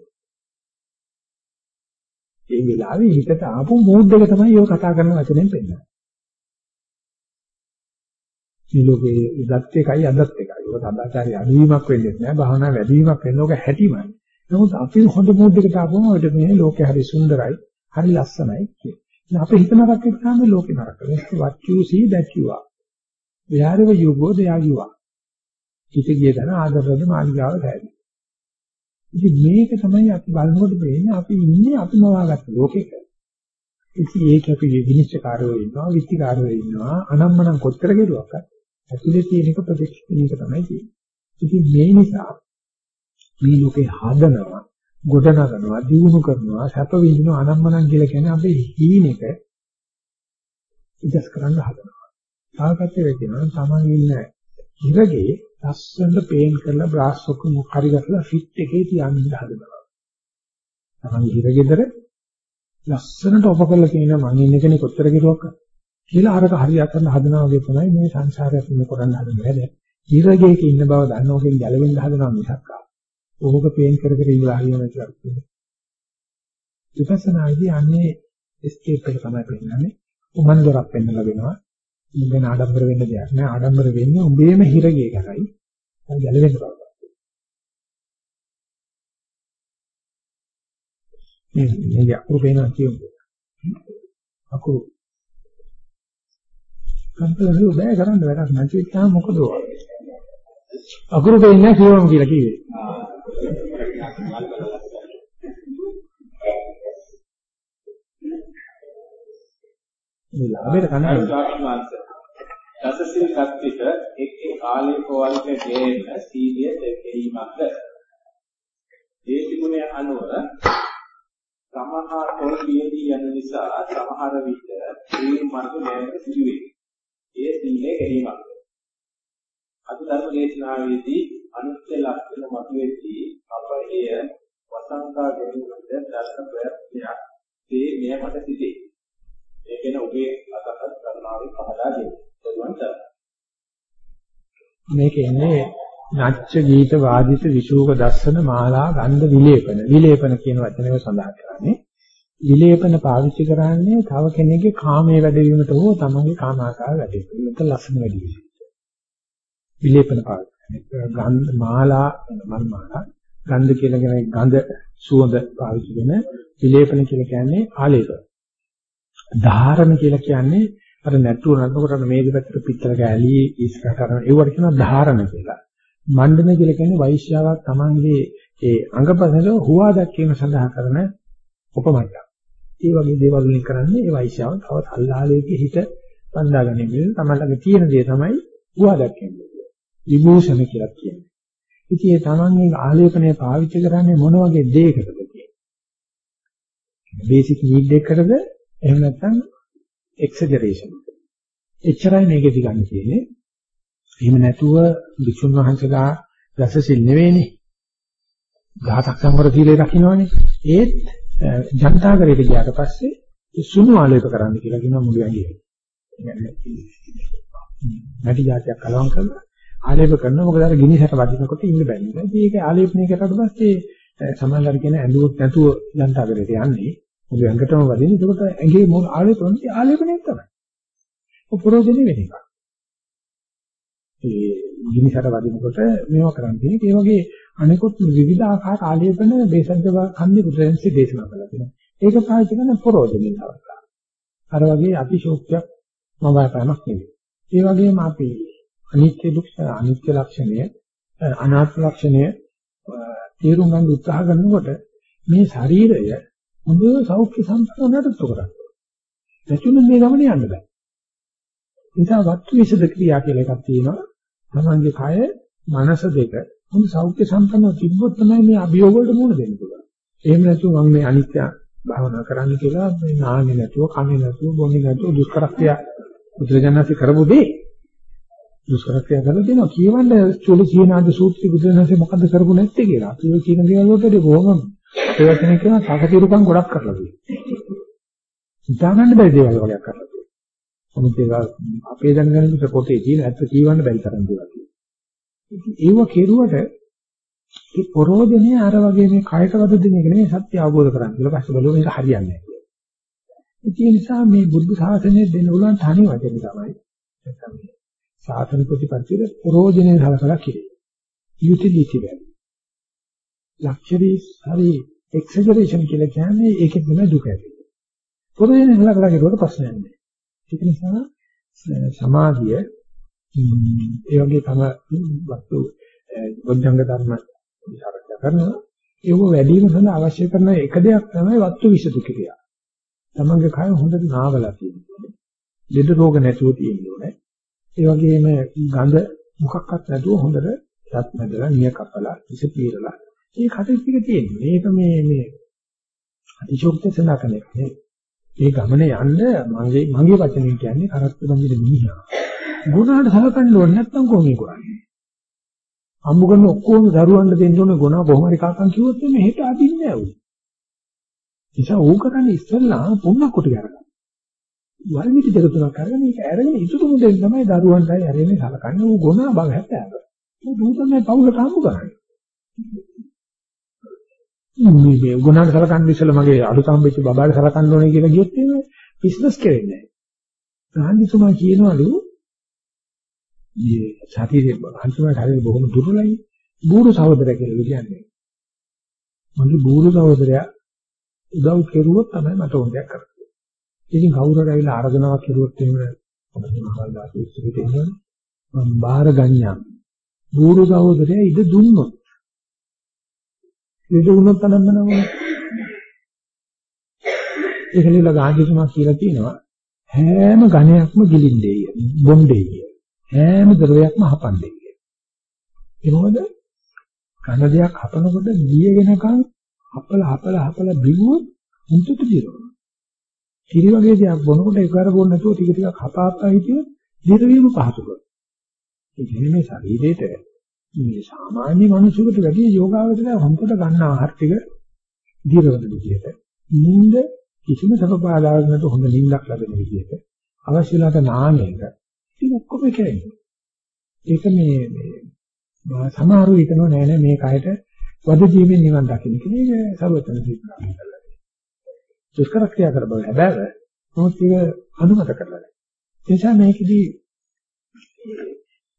ඒ වෙලාවේ හිතට ආපු මූඩ් එක තමයි ඒක කතා කරන වචනෙන් පෙන්නන්නේ. මේ ලෝකේ ඉදත් එකයි අදත් එකයි. ඒක සදාචාරය අඩුවීමක් වෙන්නේ නැහැ. භාවනා වැඩිවීමක් වෙන ලෝක හැටිමයි. නමුත් අපි හොඳ මූඩ් එකට ආපුවම ඔය මේ ලෝකේ හරි සුන්දරයි, හරි ලස්සනයි කියන්නේ. අපි හිතන රටේ තමයි ලෝකේ නරක. what you see that you are. wherever you go there you are. කිත ගිය තැන ආදර්ශද මාළිගාව දැයි. ඉතින් මේක තමයි අපි බලනකොට වෙන්නේ අපි ඉන්නේ අපි මවාගත්ත ලෝකෙක. ඉතින් ඒක අපි විනිශ්චයකාරයෝ ඉන්නවා, විත්තිකාරයෝ ඉන්නවා, අනම්මනම් කොච්චර කෙරුවක් ඇතුලේ තියෙන එක ප්‍රතික්ෂේපණය තමයි තියෙන්නේ. ඉතින් මේ නිසා මේ ලෝකේ හදනවා, ගොඩනගනවා, දියුණු කරනවා, සැප විඳිනවා අනම්මනම් කියලා කියන්නේ අපේ හීනෙක ඉජස් කරන්න හදනවා. තාපත්තේ වෙනවා තමයි ඉන්නේ. ඉරගේ ලස්සනට පේන් කරලා බ්‍රාස් ඔක්කොම හරි ගහලා ෆිට් එකේ තියන්න හදනවා. තමයි හිරගෙදර ලස්සනට ඔප කරලා කියනවා මං ඉන්න කෙනෙක් කොච්චර කිරුවක් කියලා අරක හරියට කරන්න හදනවා වගේ තමයි මේ සංසාරයක් ඉන්න කරන්න හදන්නේ. හිරගේක ඉන්න බව දන්නෝකෙන් ගැලවෙන්න හදනවා මිසක් ඕක පේන් කර කර ඉඳලා හරියන කියලා කියන්නේ. විපස්සනාදී අන්නේ එස්කේප් එක තමයි පෙන්නන්නේ. උමන් දොරක් පෙන්නලා වෙනවා. ඉතින් ආඩම්බර වෙන්න දෙයක් නෑ. ආඩම්බර වෙන්නේ උඹේම හිරගේ කරයි. ඒක ගැලවෙන්න බෑ. මේ මේ අකුරු පේනවා කියමු. අකුරු. කම්පලසු බෑ කරන්න වැඩක් නැති තාම මොකද අකුරු පේන්නේ කියවමු කියලා කිව්වේ. මේ ලාභයට කන්නේ දසසිල් සත්‍වික එක් එක් ආලේප වර්ග ගේන සීලිය දෙකීමක්ද ඒ තිබුණේ අනුව සමහර පොල් වියදී යන නිසා සමහර විට ශ්‍රී මාර්ග යෑමට සිදුවේ. ඒ සීලේ ගැනීමක්. අද ධර්ම දේශනාවේදී අනිත්‍ය ලක්ෂණ මතුවේදී අප එය වසංකා ගැනීමට දර්ශන ප්‍රයත්නයක් තේ මෙයට සිටේ. ඒ කියන ඔබේ අදහස් කරුණාවෙන් පහදා දෙන්න. මේක එන්නේ නච්ච ගීත වාදිත විශෝක දස්සන මාලා ගන්ධ විලේපන. විලේපන කියන වචනය සඳහන් කරන්නේ. විලේපන පාවිච්චි කරන්නේ තව කෙනෙක්ගේ කාමයේ වැඩවීමට හෝ තමන්ගේ කාමාකාර වැඩවීමට ලස්සන වැඩි වීම විලේපන පාවිච්චි ගන්ධ මාලා මල් මාලා. ගන්ධ කියලා කියන ගඳ සුවඳ පාවිච්චි කරන විලේපන කියලා කියන්නේ ආලේප. ධාරණ කියලා කියන්නේ අර නැටුව නටනකොට මේ දෙපැත්තට පිටර ගෑලි ඉස්සර කරන ඒවට කියනවා ධාරණ කියලා. මණ්ඩන කියලා කියන්නේ වෛශ්‍යාවක් Tamange ඒ අංගපසල හුවා දැක්වීම සඳහා කරන උපමණ්ඩක්. ඒ වගේ දේවල් වලින් කරන්නේ ඒ වෛශ්‍යාව තව සල්ලාලයේ හිත බඳා ගැනීම. තමන්ගේ තියෙන දේ තමයි හුවා දැක්වීම. විභූෂණ කියලා කියන්නේ. ඉතින් ඒ තමන්ගේ ආලේපනය පාවිච්චි කරන්නේ මොන වගේ දෙයකටද කියන්නේ. බේසික් නීඩ් එකකටද එහෙම නැත්නම් එක්සජරේෂන්. එච්චරයි මේකෙදි ගන්න තියෙන්නේ. එහෙම නැතුව විසුණු වහන්සේලා රසසිල් නෙවෙයිනේ. ධාතක් සංවර සීලේ රකින්නවනේ. ඒත් ජනතාගරයට ගියාට පස්සේ සුණු ආලේප කරන්න කියලා කියනවා මුළු ඇඟේ. නැටි જાතියක් කලවම් කරලා ආලේප කරනවා මොකද අර ගිනි සැට වදිනකොට ඉන්න බැන්නේ. ඉතින් ඒක ආලේපණය කරලා පස්සේ සමහරවල් කියන ඇඳුවක් නැතුව ජනතාගරයට යන්නේ. මොකද ඇඟටම වදින. ඒකට ඇඟේ මොන ආලේපණය ආලේපණයක් තමයි. උපරෝධනේ වෙන එක. ඒ ගිනි සැට වදිනකොට මේවා කරන්නේ ඒ වගේ අනිකුත් විවිධ ආකාර ආලේපන දේශන්ත කන්දේ බුදුරජාණන්සේ දේශනා කළා තියෙනවා. ඒක පාවිච්චි කරන ප්‍රෝජනේ අවස්ථාව. අර වගේ අතිශෝක්තියක් මවාපෑමක් නෙවෙයි. ඒ වගේම අපි අනිත්‍ය දුක්ඛ අනිත්‍ය ලක්ෂණය අනාත්ම ලක්ෂණය තේරුම් ගන්න උත්සාහ කරනකොට මේ ශරීරය හොඳ සෞඛ්‍ය සම්පන්න නඩත්තු කරගන්න. නැතුණු මේ ගමනේ යන්න බෑ. නිසා වත්තු විසද ක්‍රියා කියලා එකක් තියෙනවා. තමන්ගේ කය, මනස දෙක හොඳ සෞඛ්‍ය සම්පන්නව තිබ්බොත් තමයි මේ අභියෝග වලට මුහුණ දෙන්න පුළුවන්. එහෙම නැතුව මම මේ අනිත්‍ය භාවනා කරන්න කියලා මේ නාන්නේ නැතුව, කන්නේ නැතුව, බොන්නේ නැතුව දුෂ්කරක්‍රිය බුදුරජාණන්සේ කරපු දේ දුෂ්කරක්‍රිය කරලා දෙනවා. කියවන්න චුලි කියනාද සූත්‍රي බුදුරජාණන්සේ මොකද කරපු නැත්තේ කියලා. අපි කියන දේවල් වලට බොහොම ප්‍රයත්න කරන සාකතිරුකම් ගොඩක් කරලා තියෙනවා. හිතාගන්න බැරි දේවල් වගේක් කරලා තියෙනවා. මොකද ඒක අපේ දැනගන්න විතර පොතේ තියෙන ඇත්ත කියවන්න බැරි තරම් දේවල් තියෙනවා. ඒව කෙරුවට ඒ පරෝධනේ අර වගේ මේ කයට වද දෙන එක නෙමෙයි සත්‍ය අවබෝධ කරගන්න. ඊට පස්සේ බලුවම ඒක හරියන්නේ නැහැ. ඒ නිසා මේ බුද්ධ ශාසනය දෙන්න උලන් තනි වචනේ තමයි. නැත්නම් මේ ශාසන ප්‍රතිපත්තියේ පරෝධනේ සලකලා කිරේ. යුටිලිටි වැලි. ලක්ෂරි හරි එක්සජරේෂන් කියලා කියන්නේ ඒකෙත් නෙමෙයි දුක ඇති. පරෝධනේ සලකලා කිරුවට ප්‍රශ්නයක් නැහැ. ඒක නිසා සමාධිය ඒ වගේ තම වස්තු වොද්ධංග ධර්ම විචාරකයා කරනවා ඒව වැඩි වීම සඳහා අවශ්‍ය කරන එක දෙයක් තමයි වස්තු විසතු ක්‍රියා. තමන්ගේ කය හොඳට නාවලා තියෙනවා. ලෙඩ රෝග නැතුව තියෙන්න ඕනේ. ඒ වගේම ගඳ මොකක්වත් නැතුව හොඳට රත් මැදලා නිය කපලා ඉස පීරලා මේ කටයුතු ටික තියෙනවා. මේක මේ මේ අතිශෝක්ති සඳහන් එක නේ. මේ ගමනේ යන්න මගේ මගේ වචනෙන් කියන්නේ කරත්ත බඳින මිනිහා. ගුණාට සලකන්න ඕනේ නැත්නම් කොහොමද කරන්නේ? හම්බ කරන ඔක්කොම දරුවන්ට දෙන්න ඕනේ ගුණා කොහොම හරි කාකම් කිව්වොත් මේ හෙට අදින්නේ නැහැ උන්. නිසා ඌ කරන්නේ ඉස්සෙල්ලා පුන්න කොට ගන්න. වල්මිටි දෙක තුනක් අරගෙන ඒක අරගෙන ඉතුරු මුදෙන් තමයි දරුවන්ටයි ඇරෙන්නේ සලකන්නේ ඌ ගුණා බව හැටාව. ඌ දූ තමයි පවුලට හම්බ කරන්නේ. මේ මේ උගනාට සලකන්නේ ඉස්සෙල්ලා මගේ අලුතම් වෙච්ච බබාට සලකන්න ඕනේ කියලා කිව්වොත් එහෙම බිස්නස් කරෙන්නේ නැහැ. ගාන්ධිතුමා කියනවලු මේ සතියේ ගාන්ධිතුමා හරියට බොහොම දුර්වලයි. බూరు සහෝදරය කියලා කියන්නේ. මගේ බూరు සහෝදරයා උදව් කෙරුවොත් තමයි මට ඕන දෙයක් කරන්නේ. ඉතින් කවුරු හරි ආවිලා ආරාධනාවක් කෙරුවොත් එහෙම අපේ මහල් දාතු ඉස්සරහට එනවා. මම බාර ගන්නම්. බూరు සහෝදරයා ඉද දුන්නොත් ඉද දුන්නොත් අනම්මනම. ඒකලිලා ගාන්ධිතුමා කියලා තියෙනවා හැම ඝණයක්ම ගිලින්දේ බොම්බේ හැම ද්‍රවයක්ම හපන්නේ කියලා. ඒ මොකද? කන දෙයක් හපනකොට ගිය වෙනකන් හපල හපල හපල බිව්වොත් මුතුට දිරවනවා. කිරි වගේ දෙයක් බොනකොට එකවර බොන්න නැතුව ටික ටිකක් හපාපා හිටියොත් දිරවීම පහසු කරනවා. ඒ කියන්නේ මේ ශරීරේට මේ සාමාන්‍ය මිනිසෙකුට වැඩි යෝගාවචරය හොම්පට ගන්න ආහාර ටික දිරවන විදිහට නිින්ද කිසිම සබපාදාවක් නැතුව හොඳ නිින්දක් ලැබෙන විදිහට අවශ්‍ය වෙලාවට නාන එක ඉතින් ඔක්කොම කරන්නේ. ඒක මේ මේ සමහරව හිතනවා නෑ නෑ මේ කයට වද ජීවෙන් නිවන් දකින්න කියලා ඒක සර්වතන සිද්ධාන්ත කරලා. දුෂ්කර ක්‍රියා කර බව හැබැයි මොහොත් ඒක අනුමත කරලා නැහැ. ඒ නිසා මේකෙදී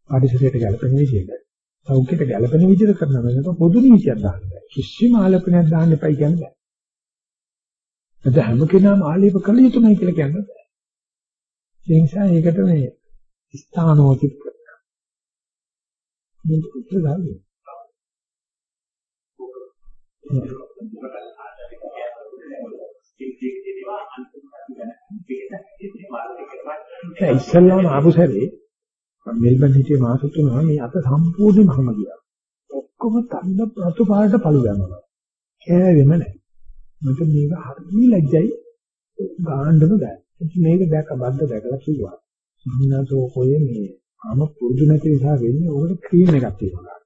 පරිසරයට ගැලපෙන විදිහට සෞඛ්‍යයට ගැළපෙන විදිහට කරන වෙනකොට පොදු නීතියක් දාන්න බෑ. කිසිම ආලපනයක් දාන්න එපයි කියන්නේ බෑ. එතන හැම කෙනාම ආලේප කළ යුතුමයි කියලා කියන්නේ බෑ. ඒ නිසා ඒකට මේ ස්ථානෝචිත කරනවා. මේක උත්තර ගන්න. ඒ ඉස්සල්ලාම ආපු සැරේ මෙල්බන් හිටියේ මාස තුනම මේ අත සම්පූර්ණයෙන්ම හැම ගියා. ඔක්කොම තන්න රතු පාට පළු යනවා. කෑවෙම නැහැ. මට මේක හරි ලැජ්ජයි ගාන්නම බෑ. මේක දැක බද්ද දැකලා කිව්වා. මන්නසෝ කොයේ මේ ආම පුරුදු නැති නිසා වෙන්නේ ඕකට ක්‍රීම් එකක් තියෙනවා.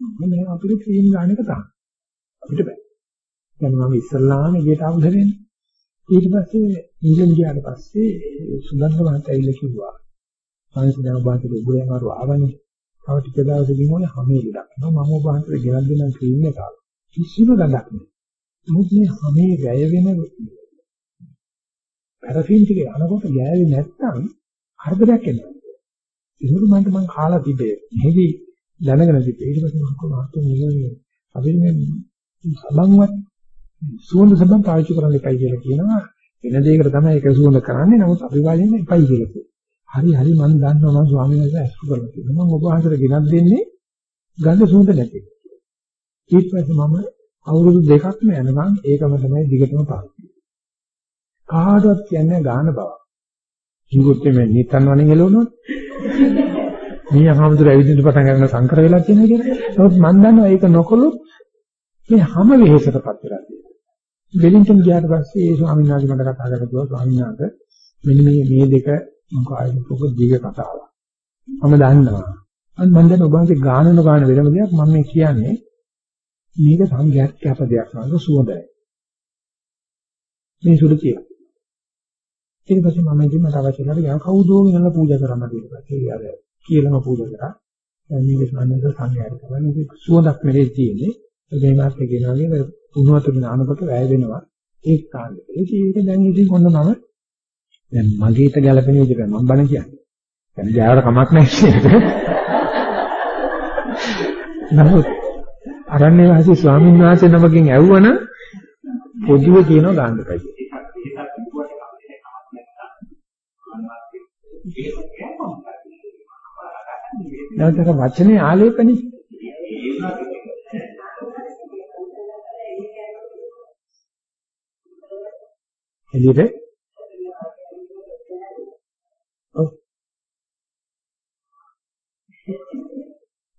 මම අපිට ක්‍රීම් ගන්න එක තමයි. අපිට බෑ. දැන් මම ඉස්සල්ලාම එළියට ආවු හැරෙන්නේ. ඊට පස්සේ ඊළඟ ගියාට පස්සේ සුදන්ත මහත්තයා ඇවිල්ලා කිව්වා අනිත් දැන් ඔබ හිතේ උගලෙන් අර ආවනේ. තව ටික දවසකින් ඕනේ හැමේ ලඩක්. මම ඔබ හිතේ ගෙනත් දෙන්න ක්‍රීම් එකක්. කිසිම ගඳක් නෑ. මොකද මේ හැමේ වැය වෙන පැරෆින් ටික යනකොට ගෑවේ නැත්තම් හර්ධයක් එනවා. ඒක මන්ට මං කාලා තිබේ. මෙහෙදි දැනගෙන තිබේ. ඊට පස්සේ මම කොහොමද මේ අපි මේ සබන්වත් සුවඳ සබන් පාවිච්චි කරන්න එපයි කියලා කියනවා. වෙන දෙයකට තමයි ඒක සුවඳ කරන්නේ. නමුත් අපි වාලින්නේ එපයි කියලා කියනවා. හරි හරි මම දන්නවා මම ස්වාමීන් වහන්සේ අසු කරලා තියෙනවා. මම ඔබ වහන්සේට ගෙනත් දෙන්නේ ගඳ සුවඳ නැති. ඊට පස්සේ මම අවුරුදු දෙකක්ම යනකම් ඒකම තමයි දිගටම පාවිච්චි කාටවත් කියන්නේ ගාන බව. කිව්වොත් මේ නිතන් වණින් එළවනොත් මේ අහමුදුර ඇවිදින්න පටන් ගන්න සංකර වෙලා තියෙනවා කියලා. නමුත් මම දන්නවා ඒක නොකළොත් මේ හැම වෙහෙසටපත් වෙලා තියෙනවා. වෙලින්ටන් ගියාට පස්සේ ඒ ස්වාමීන් වහන්සේ මට කතා කරලා ස්වාමීන් වහන්සේ මෙන්න මේ මේ දෙක මොකයිද පොක දීග කතාවක්. මම දන්නවා. අන්න මම දැන් ඔබ වහන්සේ ගානන ගාන වෙනම දෙයක් මම මේ කියන්නේ මේක සංඝයාත් කැප දෙයක් නේද සුවඳයි. මේ සුළු කිය. ඊට පස්සේ මම ඉතින් මට අවශ්‍ය කරලා ගියා කවුදෝ වෙනලා පූජා කරන්න කියලා. ඒ අර කියලාම පූජා කරා. මේක සම්බන්ධව සංඝයාත් කරන්නේ සුවඳක් මෙලේ තියෙන්නේ. මේ මාත්‍ය කියනවාගේ උණුවතුන නානකොට වැය වෙනවා. ඒක කාණ්ඩ. ඒක දැන් ඉතින් කොන්න මම දැන් මගේට ගැළපෙන විදිහට මම බණ කියන්නේ. දැන් ජයවට කමක් නැහැ නමුත් අරණ්‍ය වාසී ස්වාමීන් වහන්සේ නමකින් ඇව්වන පොදුව කියනවා ගන්න බෑ. නැවතක වචනේ ආලේපනේ එළියට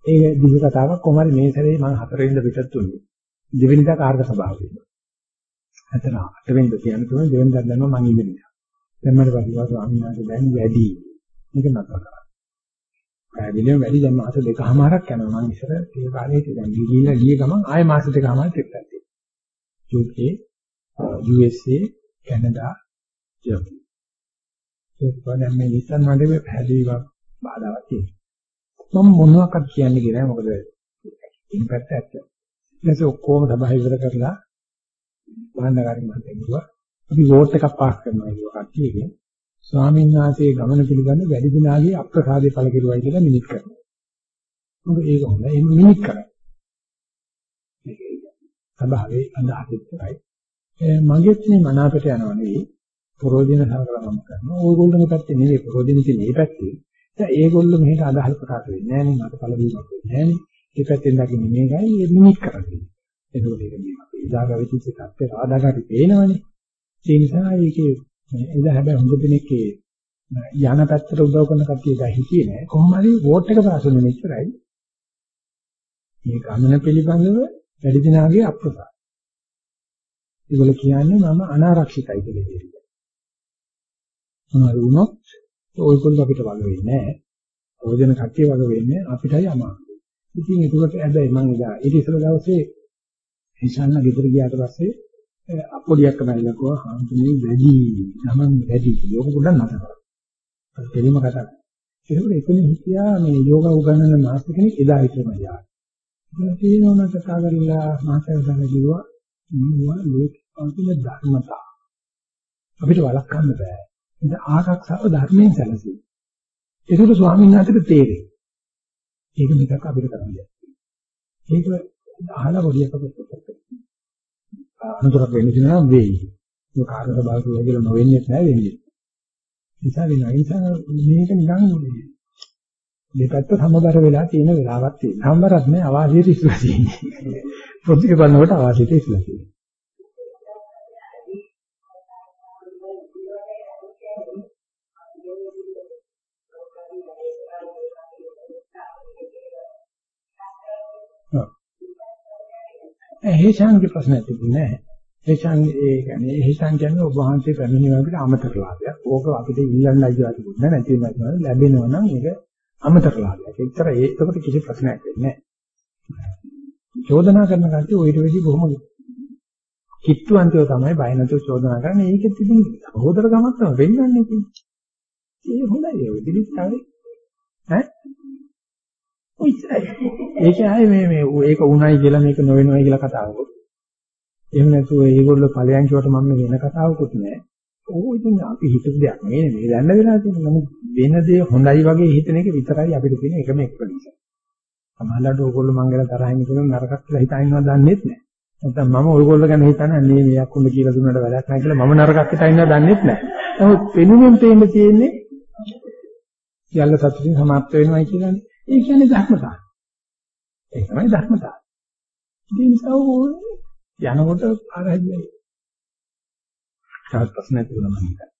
ඒක දිග කතාවක් කොහමද මේ සැරේ මම හතරෙන්ද පිටත් උනේ. දෙවෙනිදා කාර්ක සභාව වෙනවා. හතර අටවෙනිද කියන තුන දෙවෙනිදා දැම්ම මම ඉඳිනවා. දැන් මට පස්සේ ස්වාමීන් වහන්සේ දැන් වැඩි. මේක නතර කරා. පැහැදිලිවම වැඩි දැන් මාස දෙකමාරක් යනවා මම ඉස්සර ඒ කාලේ දැන් ගිහිල්ලා ගිය ගමන් ආයෙ මාස දෙකමාරක් ට්‍රිප් එකක් තියෙනවා. UK USA Canada Germany. ඒක දැන් මේ නිසන් වගේ පැහැදිලිව බාධාවක් තියෙනවා. මම මොනවාක්වත් කියන්නේ කියලා මොකද ඉන් පැත්ත ඇත්ත. ඊට ඔක්කොම සභාව ඉවර කරලා මහානගරින් මම කිව්වා අපි වෝට් එකක් පාස් කරනවා කියලා කට්ටියගෙන් ස්වාමීන් වහන්සේ ගමන පිළිබඳ වැඩි දිනාගේ අප්‍රසාදේ පළ කෙරුවයි කියලා මිනිත් කරනවා. මොකද ඒක හොඳ ඒ මිනිත් කරා. සභාවේ අදහස් ඉස්සරයි. මගෙත් මේ මනාපට යනවා නෙවෙයි ප්‍රෝජන සලකලා මම කරනවා. ඕගොල්ලෝගේ පැත්තේ නෙවෙයි ප්‍රෝජන තියෙන මේ පැත්තේ. දැන් ඒගොල්ලෝ මෙහෙට අදහල් ප්‍රකාශ වෙන්නේ නැහැ නේ මට පළ වීමක් වෙන්නේ නැහැ නේ. ඒ පැත්තෙන් දකින්නේ මේකයි නිමිත් කරන්නේ. ඒකෝ දෙක මේ අපේ ඉදාගවිච්ච තත්ත්වය ආදාගටි පේනවනේ. ඒ නිසා ඒකේ එදා හැබැයි හොඟ දෙනෙක්ගේ යන පැත්තට උදව් කරන කට්ටිය දැන් හිතියේ නෑ. කොහොම හරි වෝට් එක පාස් වෙන මෙච්චරයි. මේ ගමන පිළිබඳව වැඩි දිනාගේ අප්‍රසාද. ඒගොල්ලෝ කියන්නේ මම අනාරක්ෂිතයි කියලා කියනවා. මොනවාද වුණොත් ඔයගොල්ලෝ අපිට වග වෙන්නේ නැහැ. ඕජන කට්ටිය වග වෙන්නේ අපිටයි අමාරු. ඉතින් ඒකට හැබැයි මම එදා ඊට ඉස්සෙල් දවසේ හිෂාන්න ගෙදර ගියාට පස්සේ අපොඩියක් කමල්ලා කෝ හාමුදුරුවෝ වැඩි ගමන් වැඩි යෝග පොඩ්ඩක් නැතර. දෙලිම කතා කරා. ඒකෝට එතන හිටියා මේ යෝග උගන්වන මාස්ටර් කෙනෙක් එදා විතරම යා. ඒක තේරෙනවා කතා කරලා මාතෘකාව කිව්වා මේවා ලෝක අන්තිම ධර්මතා. අපිට වළක්වන්න බෑ. ඒක ආරක්ෂාව ධර්මයෙන් සැලසී. ඒකට ස්වාමීන් වහන්සේට තේරෙයි. ඒක මිසක් අපිට කරන්නේ. ඒක අහලා පොඩියක් අපිට අනුතරක් වෙන්න තියෙනවා වෙයි. ඒක කාර්ය සභාවක කියලා නොවෙන්නේ නැහැ වෙන්නේ. නිසා වෙනවා. ඒ නිසා මේක නිකන් දෙපැත්ත සමබර වෙලා තියෙන වෙලාවක් තියෙනවා. සමබරත් නෑ අවාසියට ඉස්සලා තියෙන්නේ. පොඩ්ඩක් බලනකොට අවාසියට ඉස්සලා තියෙනවා. හේෂාන්ගේ ප්‍රශ්නයක් තිබුණේ නැහැ. හේෂාන් ඒ කියන්නේ හේෂාන් කියන්නේ ඔබ වහන්සේ පැමිණීම අපිට අමතර ලාභයක්. ඕක අපිට ඉල්ලන්න අයිතිවාසිකුත් නැහැ නැති වෙනවා. ලැබෙනවා නම් ඒක අමතර ලාභයක්. ඒතර ඒකට කිසි ප්‍රශ්නයක් වෙන්නේ නැහැ. චෝදනා කරන කට්ටිය ඔයිට වෙඩි බොහොම කිට්ටුවන්තයෝ තමයි බය නැතුව චෝදනා කරන්නේ. ඒකෙත් ඉතින් හොදර ගමක් තමයි වෙන්නන්නේ ඉතින්. ඒ හොඳයි ඒ දිලිස්සාවේ. ඈ? ඔයිසයි. ඒක ආයේ මේ මේ ඒක උණයි කියලා මේක නොවෙනවයි කියලා කතාවකුත්. එහෙම නැතුව ඒගොල්ලෝ ඵලයන් කියවට මම වෙන කතාවකුත් නෑ. ඕක ඉතින් අපි හිතපු දෙයක් නෙවෙයි මේ දැන්න වෙලා තියෙන නමුත් වෙන දේ හොඳයි වගේ හිතන එක විතරයි අපිට තියෙන එකම එක්ස්පීරියන්ස්. සමහරවිට ඕගොල්ලෝ මං ගැන තරහින් කියන නරකක් කියලා හිතනවා දන්නේත් නෑ. නැත්නම් මම ඕගොල්ලෝ ගැන හිතන්නේ මේ මෙයක් උඹ කියලා දුන්නාට වැඩක් නැහැ කියලා මම නරකක් හිතනවා දන්නේත් නෑ. නමුත් වෙනුවෙන් තේින්න තියෙන්නේ සියල්ල සතුටින් සමාප්ත වෙනවයි කියලානේ. ඒ කියන්නේ ධර්මතාවය. ඒ තමයි ධර්මතාවය. ඒ නිසා යනකොට ආරහියයි. තවත් ප්‍රශ්නයක් තිබුණා මම හිතන්නේ.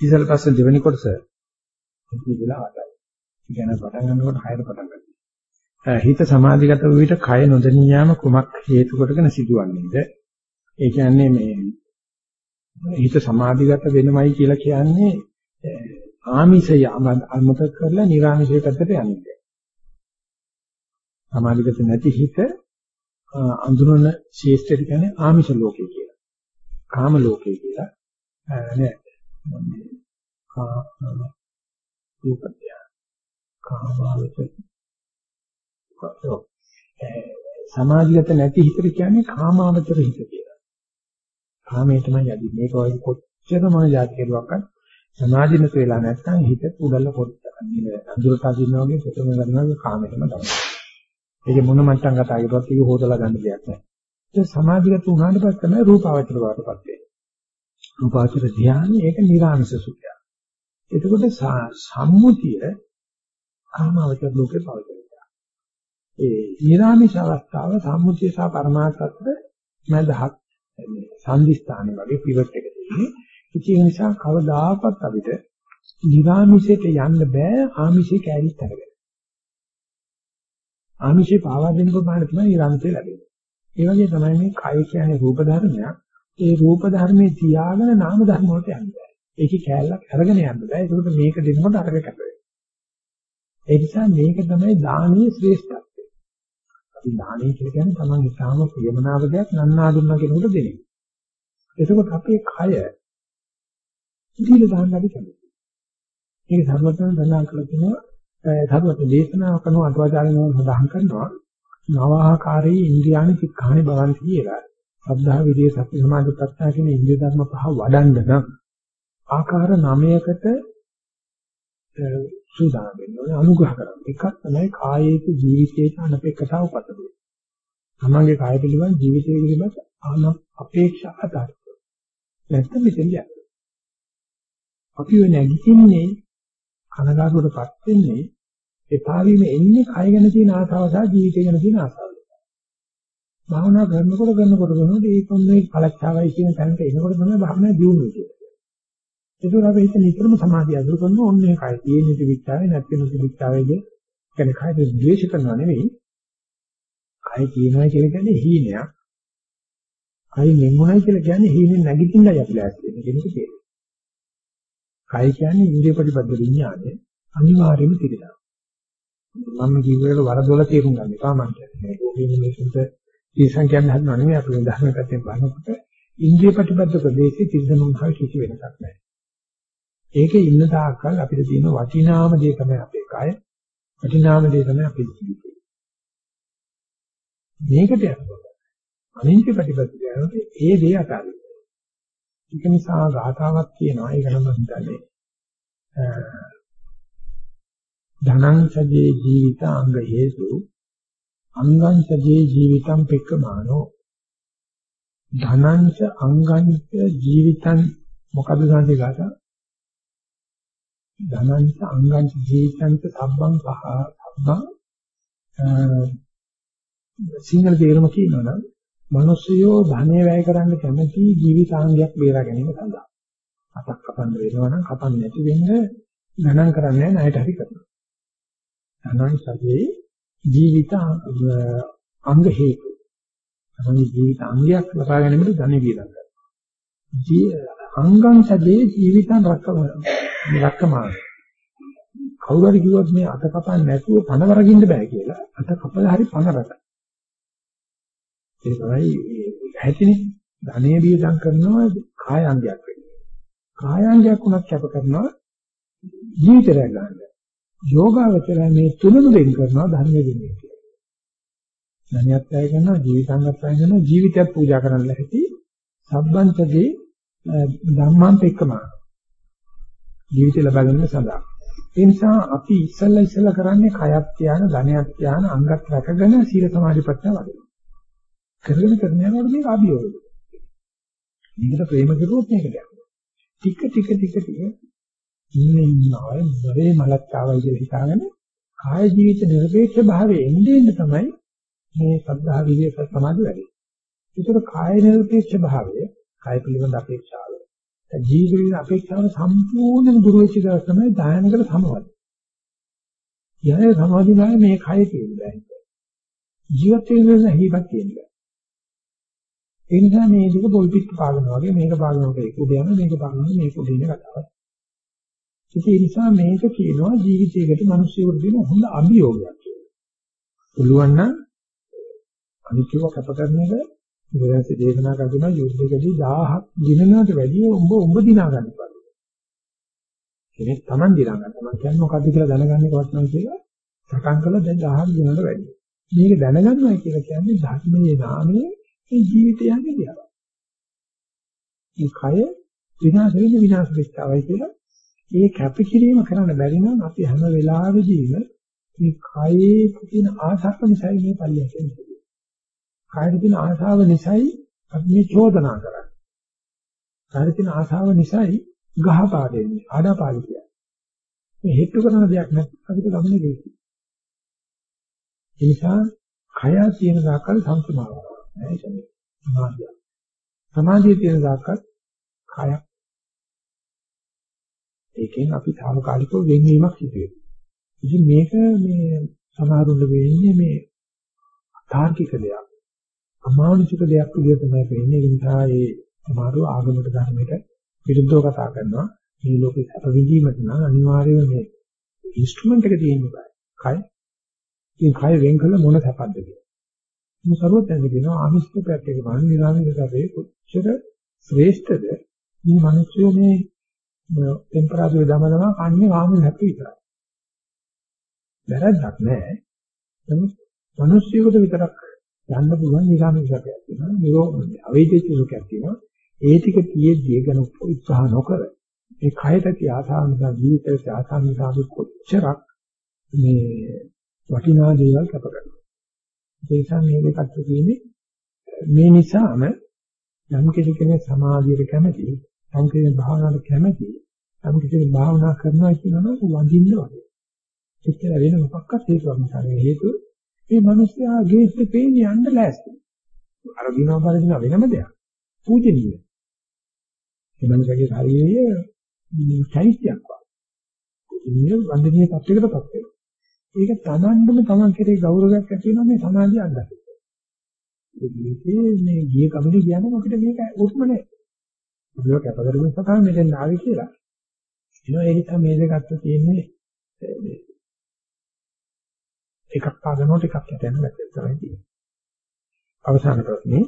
ඉතින් පස්සේ දෙවෙනි කොටස ඉතිවිලා ආතයි. ඉගෙන පටන් ගන්නකොට හයර පටන් ගන්නවා. හිත සමාධිගත වූ විට කය නොදෙනී යාම කුමක් හේතු කොටගෙන සිදුවන්නේද? ඒ කියන්නේ මේ හිත සමාධිගත වෙනවයි කියලා කියන්නේ ආමිෂය අමතක කරලා නිර්ආමිෂය පැත්තට යන්නේ. සමාධිගත නැති හිත අඳුරන ශේෂ්ඨට කියන්නේ ආමිෂ ලෝකේ කියලා. කාම ලෝකේ කියලා. නෑ. කාම රූපත්‍ය. කාමාවච. සමාධිගත නැති හිතට කියන්නේ කාමාවචර හිත කියලා. කාමයේ තමයි යදි මේක වගේ කොච්චර මම જાති කෙරුවක්වත් සමාධිනත වෙලා නැත්නම් හිත උඩල පොත් අඳුරට අදිනවා වගේ සෙතම ගන්නවා කාමයටම තමයි. ඒක මොන මට්ටම් කතා කරුවත් ඒක හොදලා ගන්න දෙයක් නැහැ. ඒ සමාධිගත වුණාට පස්සේ තමයි රූපාවචර බවටපත් වෙන්නේ. රූපාවචර ධානය ඒක නිර්ආමිෂ සුඛය. එතකොට සම්මුතිය කාමාවචර ලෝකේ පවතිනවා. ඒ නිර්ආමිෂ අවස්ථාව සම්මුතිය සහ පරමාර්ථත් මැදහත් සංදිස්ථානේ වගේ පිවට් එක තියෙන්නේ. ඒ නිසා කවදාකවත් අපිට නිර්ආමිෂයට යන්න බෑ ආමිෂේ කැරිත් අරගෙන. ආමිෂේ පාවා දෙන ප්‍රමාණය තමයි නිරන්තර ලැබෙන්නේ. ඒ වගේ තමයි මේ කය කියන්නේ රූප ධර්මයක්. ඒ රූප ධර්මයේ තියාගෙන නාම ධර්ම වලට යන්න බෑ. ඒකේ කැලලක් අරගෙන යන්න බෑ. ඒකට මේක දෙනකොට අරක කැප වෙනවා. ඒ නිසා මේක තමයි දානීය ශ්‍රේෂ්ඨත්වය. අපි දානීය කියලා කියන්නේ Taman ඉතාම ප්‍රියමනාප දෙයක් නන්නාඳුන්නා කෙනෙකුට දෙන එක. එතකොට අපේ කය ඉතිරි දාන්න අපි කැමතියි. මේක සර්වඥයන් දන්නා කළ තියෙනවා ධර්මත දේශනාව කරන අටවාචාරින් සඳහන් කරනවා නවාහකාරී ඉන්ද්‍රියානි චික්ඛානි භවන්ති කියලා. සද්ධා විදියේ සති සමාධි ප්‍රත්‍යා කියන ඉන්ද්‍රිය ධර්ම පහ වඩන්න නම් ආකාර 9කට සූදානම් වෙන්න ඕනේ අනුග්‍රහ කරන්න. එකක් තමයි කායේක ජීවිතේට අනපේක්ෂතාව උපතේ. තමන්ගේ කාය පිළිබඳ ජීවිතය පිළිබඳ ආන අපේක්ෂා අදාළයි. නැත්නම් මෙතෙන් යන්න. අපි වෙ නැගිටින්නේ කනගාටුවටපත් වෙන්නේ එපා වීම එන්නේ කය ගැන තියෙන ආසාව සහ ජීවිතය ගැන තියෙන ආසාව. භාවනා කරනකොට කරනකොට කරනකොට ඒක මේ කලච්ඡාවයි කියන තැනට එනකොට තමයි භාවනා දියුණුව කියන්නේ. ඒකෝර අපි හිත නිතරම සමාධිය අදුරු කරන ඕනේ කය තියෙන තිබිච්චාවේ නැත්නම් තිබිච්චාවේද කියන්නේ කයද ද්වේෂ කරනවා නෙවෙයි. කය තියෙනවා කියන කියන්නේ හීනයක්. කය නෙමුණයි කියලා කියන්නේ හීනෙන් නැගිටින්නයි අපි ලෑස්ති වෙන්නේ කියන එක තේරෙනවා. කය කියන්නේ ඉන්ද්‍රිය ප්‍රතිපද විඥානය අනිවාර්යයෙන්ම පිළිගන්නවා. මම කියුවේක වරදොල තේරුම් ගන්න එපා මම කියන්නේ. මේක මේකට තීසං කියන්නේ හදනව නෙමෙයි අපි ධර්ම පැත්තෙන් බලනකොට ඉන්ද්‍රිය ප්‍රතිපද ප්‍රදේශයේ තිරසනුන් හා කිසි වෙනසක් නැහැ. ඒකේ ඉන්න තාක්කල් අපිට තියෙන වටිනාම දේ තමයි අපේ කය. වටිනාම දේ තමයි අපේ ජීවිතය. මේකට යනකොට අනිත්‍ය ප්‍රතිපද යනකොට ඒ දේ අතාරින්න. ඒක නිසා ගාතාවක් කියනවා ඒක නම් මම හිතන්නේ ධනං සජේ ජීවිත අංග හේතු අංගං සජේ ජීවිතං පෙක්කමානෝ ධනං ච අංගං ජීවිතං මොකද සංසේ ගාථා ධනං ච අංගං ජීවිතං සබ්බං පහ සබ්බං සිංහල තේරුම කියනවනම් මිනිස්සුયો ධනෙ වැය කරන්න කැමති ජීවිතාංගයක් බේරා ගැනීම සඳහා. අතක් කපන්න වෙනවා නම් කපන්න නැති වෙන්න ගණන් කරන්නේ නැහැ ණයට හරි කරනවා. ධනං සජේ ජීවිත අංග හේතු. තමයි ජීවිත අංගයක් ලබා ගැනීමට ධනෙ වියදම් කරනවා. අංගං සජේ ජීවිතං රක්කම රක්කමාන. කවුරු හරි කිව්වොත් මේ අත කපන්නේ නැතුව පණ වරගින්න බෑ කියලා අත කපලා හරි පණ රට. ඒ තමයි ඇතිනේ ධනෙ වියදම් කරනවා කායාංගයක් වෙන්නේ. කායාංගයක් උනත් කැප කරනවා ජීවිතය ගන්න. යෝගාවචරය මේ තුනම වෙන් කරනවා ධර්ම වෙන්නේ කියලා. ධනියත් අය කරනවා ජීවිතංගත් අය කරනවා ජීවිතයත් පූජා කරන්න ලැහැටි සම්බන්තගේ ධම්මාන්ත එක්කම ජීවිතය ලබා ගැනීම සඳහා. ඒ නිසා අපි ඉස්සල්ලා ඉස්සල්ලා කරන්නේ කයත් ත්‍යාන, ධනයත් ත්‍යාන, අංගත් රැකගෙන සීල සමාධි ප්‍රඥා වඩනවා. කරගෙන කරන යනකොට මේක අභියෝගය. මේකට ප්‍රේම කරුවොත් මේක දෙයක්. ටික ටික ටික ටික ඉන්නේ ඉන්නවා මොරේ මලක් ආවයි කියලා හිතාගෙන කාය ජීවිත නිර්පේක්ෂ භාවයේ එන්නේ එන්න තමයි මේ සද්ධා විවේක සමාධි වැඩි. ඒතර කාය නිර්පේක්ෂ භාවය, කාය පිළිබඳ අපේක්ෂාව, ජීවිතේ අපේක්ෂාව සම්පූර්ණයෙන් දුර වෙච්ච දවස් තමයි ධානයකට සමවද. යන්නේ සමාධිමය මේ කය කියන්නේ. ජීවිත වෙනස හිපක් කියන්නේ. ඒ නිසා මේ දෙක පොල් පිට පාගනවා වගේ මේක පාගනකොට ඒක උඩ යනවා මේක පාගනකොට මේක උඩ ඉන්න කතාවක්. ඒ නිසා මේක කියනවා ජීවිතයකට මිනිස්සුන්ට දෙන හොඳ අභියෝගයක් කියලා. පුළුවන් නම් අනිත්‍යව කැප කරන එක ඉවරසේ දේශනා කරනවා යුද්ධයකදී 1000ක් දිනනකට වැඩිය උඹ උඹ දිනා ගන්න බෑ. කෙනෙක් Taman දිනා ගන්න. Taman කියන්නේ මොකද්ද කියලා දැනගන්න එකවත් නම් කියලා සටන් කළා දැන් 1000ක් දිනනකට වැඩිය. මේක දැනගන්නවා කියලා කියන්නේ ධර්මයේ නාමයේ මේ ජීවිතය යන්නේ කියලා. මේ කය විනාශ වෙන්න විනාශ වෙච්චවයි කියලා ඒ කැපකිරීම කරන්න බැරි නම් අපි හැම වෙලාවෙදීම මේ කයේ තියෙන ආසාව නිසායි මේ පල්ලියට එන්නේ. කයේ තියෙන ආසාව නිසායි අපි මේ චෝදනා කරන්නේ. කයේ තියෙන ආසාව නිසායි ගහපා දෙන්නේ. ආඩපාලි කියන්නේ. මේ හේතු කරන දෙයක් නැත්නම් අපිට ගමනේ දෙන්නේ. ඒ නිසා කය තියෙන දාකල් සම්පූර්ණව නැහැ කියන්නේ සමාධිය. සමාධිය තියෙන දාකල් කයක් ඒකෙන් අපි తాවකාලිකව වෙන්වීමක් සිදු වෙනවා. ඉතින් මේක මේ සමහරුන්ට වෙන්නේ මේ තාර්කික දෙයක්. අමානුෂික දෙයක් විදිහට තමයි වෙන්නේ. ඒ නිසා ඒ සමහරව ආගමකට ධර්මයට විරුද්ධව කතා කරනවා. මේ ලෝකේ සැප විඳීමට නම් අනිවාර්යයෙන්ම මේ ඉන්ස්ට්‍රුමන්ට් එක තියෙන්න බෑ. කය. ඉතින් කය වෙන් කළ මොන සැපද කියලා. මොකද සරුවත් දැන් කියනවා ආමිෂ්ඨ පැත්තේ බලන නිරාමිෂ සැපේ කොච්චර ශ්‍රේෂ්ඨද මේ මිනිස්සු මේ ටෙම්පරාදුරේ දමනවා කන්නේ වාමෙන් හැපි විතරයි. වැරද්දක් නෑ. නමුත් මිනිස්සුයෙකුට විතරක් යන්න පුළුවන් නිගාමික සැපයක් තියෙනවා. නිරෝධ අවේදිත සුඛයක් තියෙනවා. ඒ ටික තියෙද්දී ගැන උත්සාහ නොකර ඒ කයට තිය ආසාව නිසා ජීවිතයට ආසාව නිසා කොච්චරක් මේ වටිනා දේවල් කැප කරනවා. ඒ නිසා මේ දෙකත් තියෙන්නේ මේ නිසාම යම් කෙනෙක් සමාධියට කැමති යම් කෙනෙක් භාවනාවට කැමති යම් කෙනෙක් භාවනා කරනවා කියනවා වඳින්න වගේ. එච්චර වෙන මොකක්වත් හේතුවක් නිසා හේතුව මේ මිනිස්යා ගේස්ට පේන්නේ යන්න ලෑස්ති. අර දිනවා බලන වෙනම දෙයක්. පූජනීය. මේ මිනිසගේ ශරීරය චෛත්‍යයක් වගේ. පූජනීය වන්දනීය තත්යකටපත් වෙනවා. ඒක තමන්ටම තමන් කෙරේ ගෞරවයක් ඇති වෙනවා මේ සමාධිය අද්දක්. ඒ මේ ගිය කමිටු කියන්නේ අපිට මේක උත්ම නැහැ. ඒක කැපකරගෙන සතා මෙතෙන් ආවේ කියලා. ඒ නිසා මේ දෙක අතර තියෙන්නේ එකක් පාදනකොට එකක් යටෙන් වැටෙන්න තමයි තියෙන්නේ. අවසාන ප්‍රශ්නේ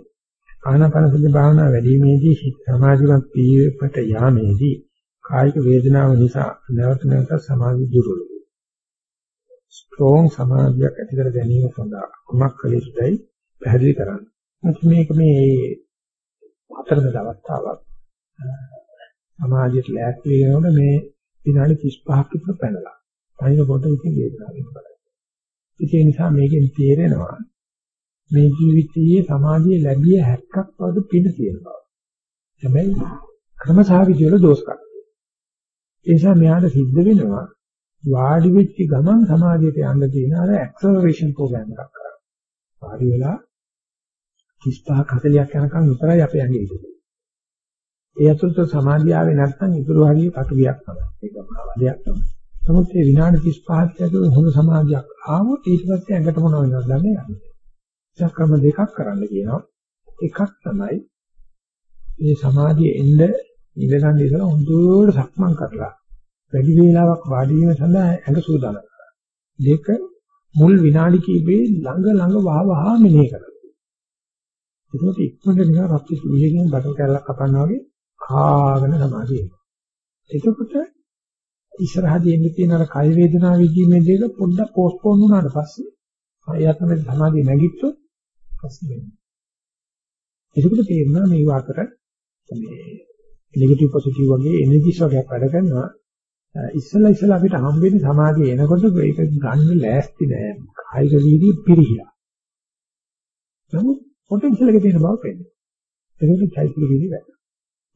ආනාපාන සති භාවනා වැඩිීමේදී සමාධිමත් පීපට යාමේදී කායික වේදනාව නිසා නැවත නැවත සමාධි දුර්වල වෙනවා. ස්ට්‍රෝං සමාධියක් ඇති කර ගැනීම සඳහා කුමක් කළ යුතුයි පැහැදිලි කරන්න. මේක මේ හතරවෙනි අවස්ථාවක් සමාධියට ලෑස්ති වෙනකොට මේ විනාඩි 35ක් විතර පැනලා. අනික පොත ඉතින් වේදනාවෙන් බලයි. ඒ නිසා මේකෙන් තේරෙනවා මේ ජීවිතයේ සමාධිය ලැබිය හැක්කක් වගේ පින තියෙනවා. හැබැයි ක්‍රමසාවිදි වල දෝෂකම්. ඒ නිසා මෙයාට සිද්ධ වෙනවා වාඩි වෙච්ච ගමන් සමාධියට යන්න තියෙන අර ඇක්සලරේෂන් ප්‍රෝග්‍රෑම් එකක් කරා. වාඩි වෙලා 35ක් 40ක් යනකම් විතරයි අපි යන්නේ ඉතින්. ඒ අතුරත සමාධිය ආවේ නැත්නම් ඉතුරු හරිය කටුවියක් තමයි. ඒක මාවදයක් තමයි. නමුත් මේ විනාඩි 35ක් ඇතුළත හොඳ සමාධියක් ආවොත් ඊට පස්සේ ඇඟට මොනව වෙනවද දන්නේ නැහැ. ක්‍රම දෙකක් කරන්න කියනවා. එකක් තමයි මේ සමාධිය එන්න ඉඳගන්න ඉතලා හොඳට සක්මන් කරලා වැඩි වේලාවක් වාඩි වීම සඳහා ඇඟ සූදානම් කරනවා. දෙක මුල් විනාඩි කිහිපේ ළඟ ළඟ වහ වහ මෙනෙහි කරනවා. ඒකත් ඉක්මනට නිකන් රත් විහිගෙන බටල් කැල්ලක් කපනවා වගේ කාගෙන සමාධිය එනවා. එතකොට ඉස්සරහදී එන්න තියෙන අර කය වේදනාව විදීමේ දෙක පොඩ්ඩක් පෝස්ට්පෝන් වුණාට පස්සේ ආයත් තමයි සමාධිය නැගිට්ටොත් ප්‍රශ්න වෙන්නේ. ඒකට තේරෙනවා මේ වාතර මේ නෙගටිව් පොසිටිව් වගේ එනර්ජිස් වගේ වැඩ කරනවා. ඉස්සලා ඉස්සලා අපිට හම් වෙන්නේ සමාධිය එනකොට ඒක ගන්න ලෑස්ති නෑ. කායික වීර්ය පිරිහිලා. නමුත් පොටෙන්ෂල් එක තියෙන බව පේනවා. ඒකට චෛත්‍ය වීර්ය වැඩ.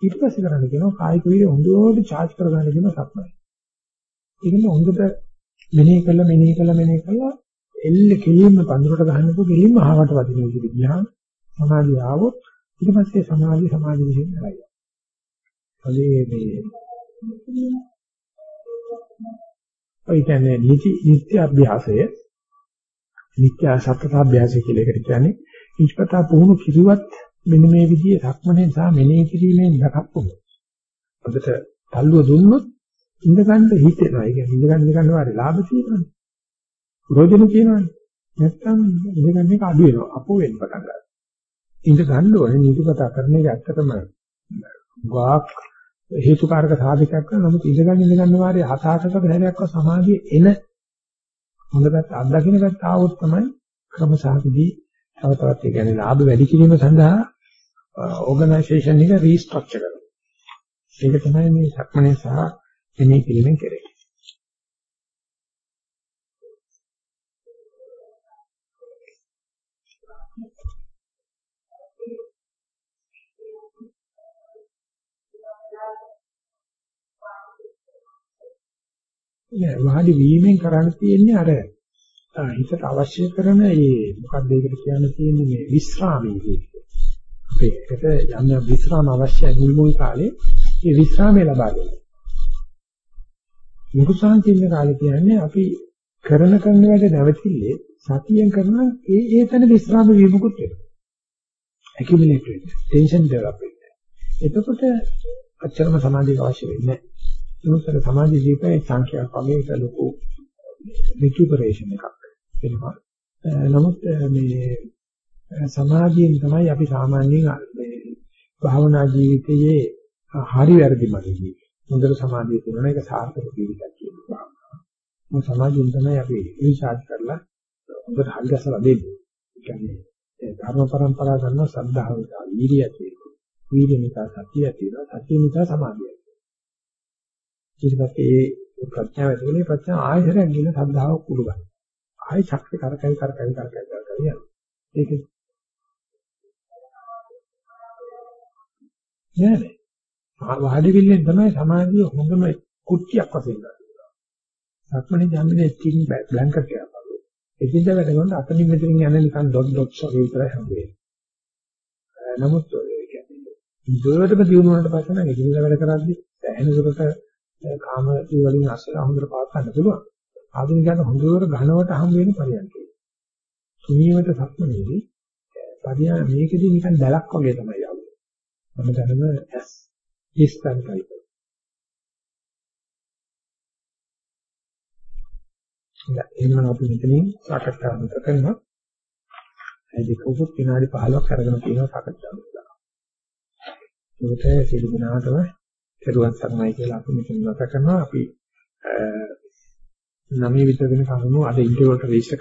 ඊට පස්සේ කරන්න කියනවා කායික වීර්ය හොඳට charge කරගන්න කියන සක්මයි. ඒකෙන් හොඳට මෙනෙහි කළා මෙනෙහි කළා මෙනෙහි කළා එල්ල කෙලින්ම පඳුරට ගහනකොට කෙලින්ම ආවට වදින විදිහට ගියාම සමාධිය ආවොත් ඊට පස්සේ සමාධිය සමාධිය විසින් කරයි. අලේ මේ ඔය කියන්නේ නිති නිත්‍ය අභ්‍යාසය නිත්‍ය සත්‍ය අභ්‍යාසය කියලා එකට කියන්නේ ඉස්පතා පුහුණු කිරුවත් මෙන්න මේ විදිහේ සක්මනේ සහ මෙනෙහි කිරීමෙන් දකප්පු. අපිට තල්ලුව දුන්නොත් ඉඳගන්න හිතෙනවා. ඒ කියන්නේ ඉඳගන්න ඉඳගන්න වාරේ ලාභ තියෙනවා. ප්‍රයෝජන කියනවනේ. නැත්තම් ඉඳගන්න එක අඩු වෙනවා. අපෝ වෙන්න පටන් ගන්නවා. ඉඳ ගන්න ඕනේ නීතිපතා කරන එක ඇත්තටම වාක් හේතුකාරක සාධකයක් කරන නමුත් ඉඳ ගන්න ඉඳ ගන්න වාරේ හත අටක බහැරයක්ව සමාධිය එන හොඳ පැත්ත අත්දකින්න පැත්ත ආවොත් තමයි ක්‍රමසහකදී තව තවත් ඒ කියන්නේ ලාභ වැඩි කිරීම සඳහා uh, ඕගනයිසේෂන් එක රීස්ට්‍රක්චර් කරනවා. ඒක තමයි මේ සක්මනේ සහ එනේ කිරීමෙන් කෙරෙන්නේ. නෑ වාඩි වීමෙන් කරන්න තියෙන්නේ අර හිතට අවශ්‍ය කරන මේ මොකක්ද ඒකට කියන්න තියෙන්නේ මේ විස්රාමයේ කියන්නේ. අපේකට යම් යම් විස්රාම අවශ්‍යයි මුල් මුල් කාලේ ඒ විස්රාමය ලබා ගන්න. මුකුසාන් කියන කාලේ කියන්නේ අපි කරන කරන වැඩ නැවතිල්ලේ සතියෙන් කරන ඒ ඒ තැන විස්රාම වීමකුත් වෙනවා. accumulate වෙන්නේ tension develop වෙන්නේ. එතකොට අච්චරම සමාධිය අවශ්‍ය වෙන්නේ නැහැ. මොකද සමාජ ජීවිතයේ සංඛ්‍යාවක් වගේ ඒක ලොකු රිකියුපරේෂන් එකක් වෙනවා. නමුත් මේ සමාජයෙන් තමයි අපි සාමාන්‍යයෙන් මේ භාවනා ජීවිතයේ හරි වැරදි මනින්නේ. හොඳට සමාධිය තියෙනවා ඒක සාර්ථක ජීවිතයක් කියනවා. මොකද සමාජයෙන් තමයි අපි රිසර්ච් කරලා හොඳට හරි ගැසලා දෙන්නේ. ඒ කියන්නේ ධර්ම પરම්පරා ගන්න සද්ධාව, වීර්යය තියෙනවා. වීර්ය නිසා සතිය තියෙනවා. සතිය නිසා සමාධිය. ඊට පස්සේ ඒ ප්‍රඥාව ඇතිවෙන්නේ ප්‍රඥා ආයතරයක් ගිල සද්ධාව කුළු ගන්න. ආයි ශක්ති කරකැවි කරකැවි කරකැවි කරකැවි යනවා. ඒක නෑ නෑ. වාඩි විල්ලෙන් තමයි සමාධිය හොඳම කුට්ටියක් වශයෙන් ගන්න. සක්මණේ ජම්මිනේ ස්කින් බ්ලැන්කට් එකක් වගේ. එදින්ද වැඩ කරන අතනින් මෙතනින් යන නිකන් ඩොට් ඩොට්ස් වගේ විතරයි හම්බෙන්නේ. නමුත් ඒ කියන්නේ ඉදොරටම දිනුනාට පස්සේ නම් එදින්ද වැඩ කරද්දී ඇහෙන සුරට කාම වලින් අස්සලා හොඳට පාත් ගන්න පුළුවන්. ආධුනිකයන්ට හොඳට ඝනවට හම් වෙන පරියන්කේ. සුනීමට සක්මනේදී පරියන් මේකදී නිකන් දැලක් වගේ තමයි යන්නේ. මම දැනම ඇස් ඉස්තන් ටයිප්. එහෙනම් අපි මෙතනින් සාකච්ඡා කරනවා. ඒ දෙක උසුත් විනාඩි 15ක් අරගෙන තියෙනවා සාකච්ඡා කරලා. ඒකට සියලු දෙනාටම කෙරුවන් සරණයි කියලා අපි මෙතන නැත කරනවා අපි නවී විතර වෙන කරුණු අද ඉන්ටර්වල් එක රෙජිස්ටර්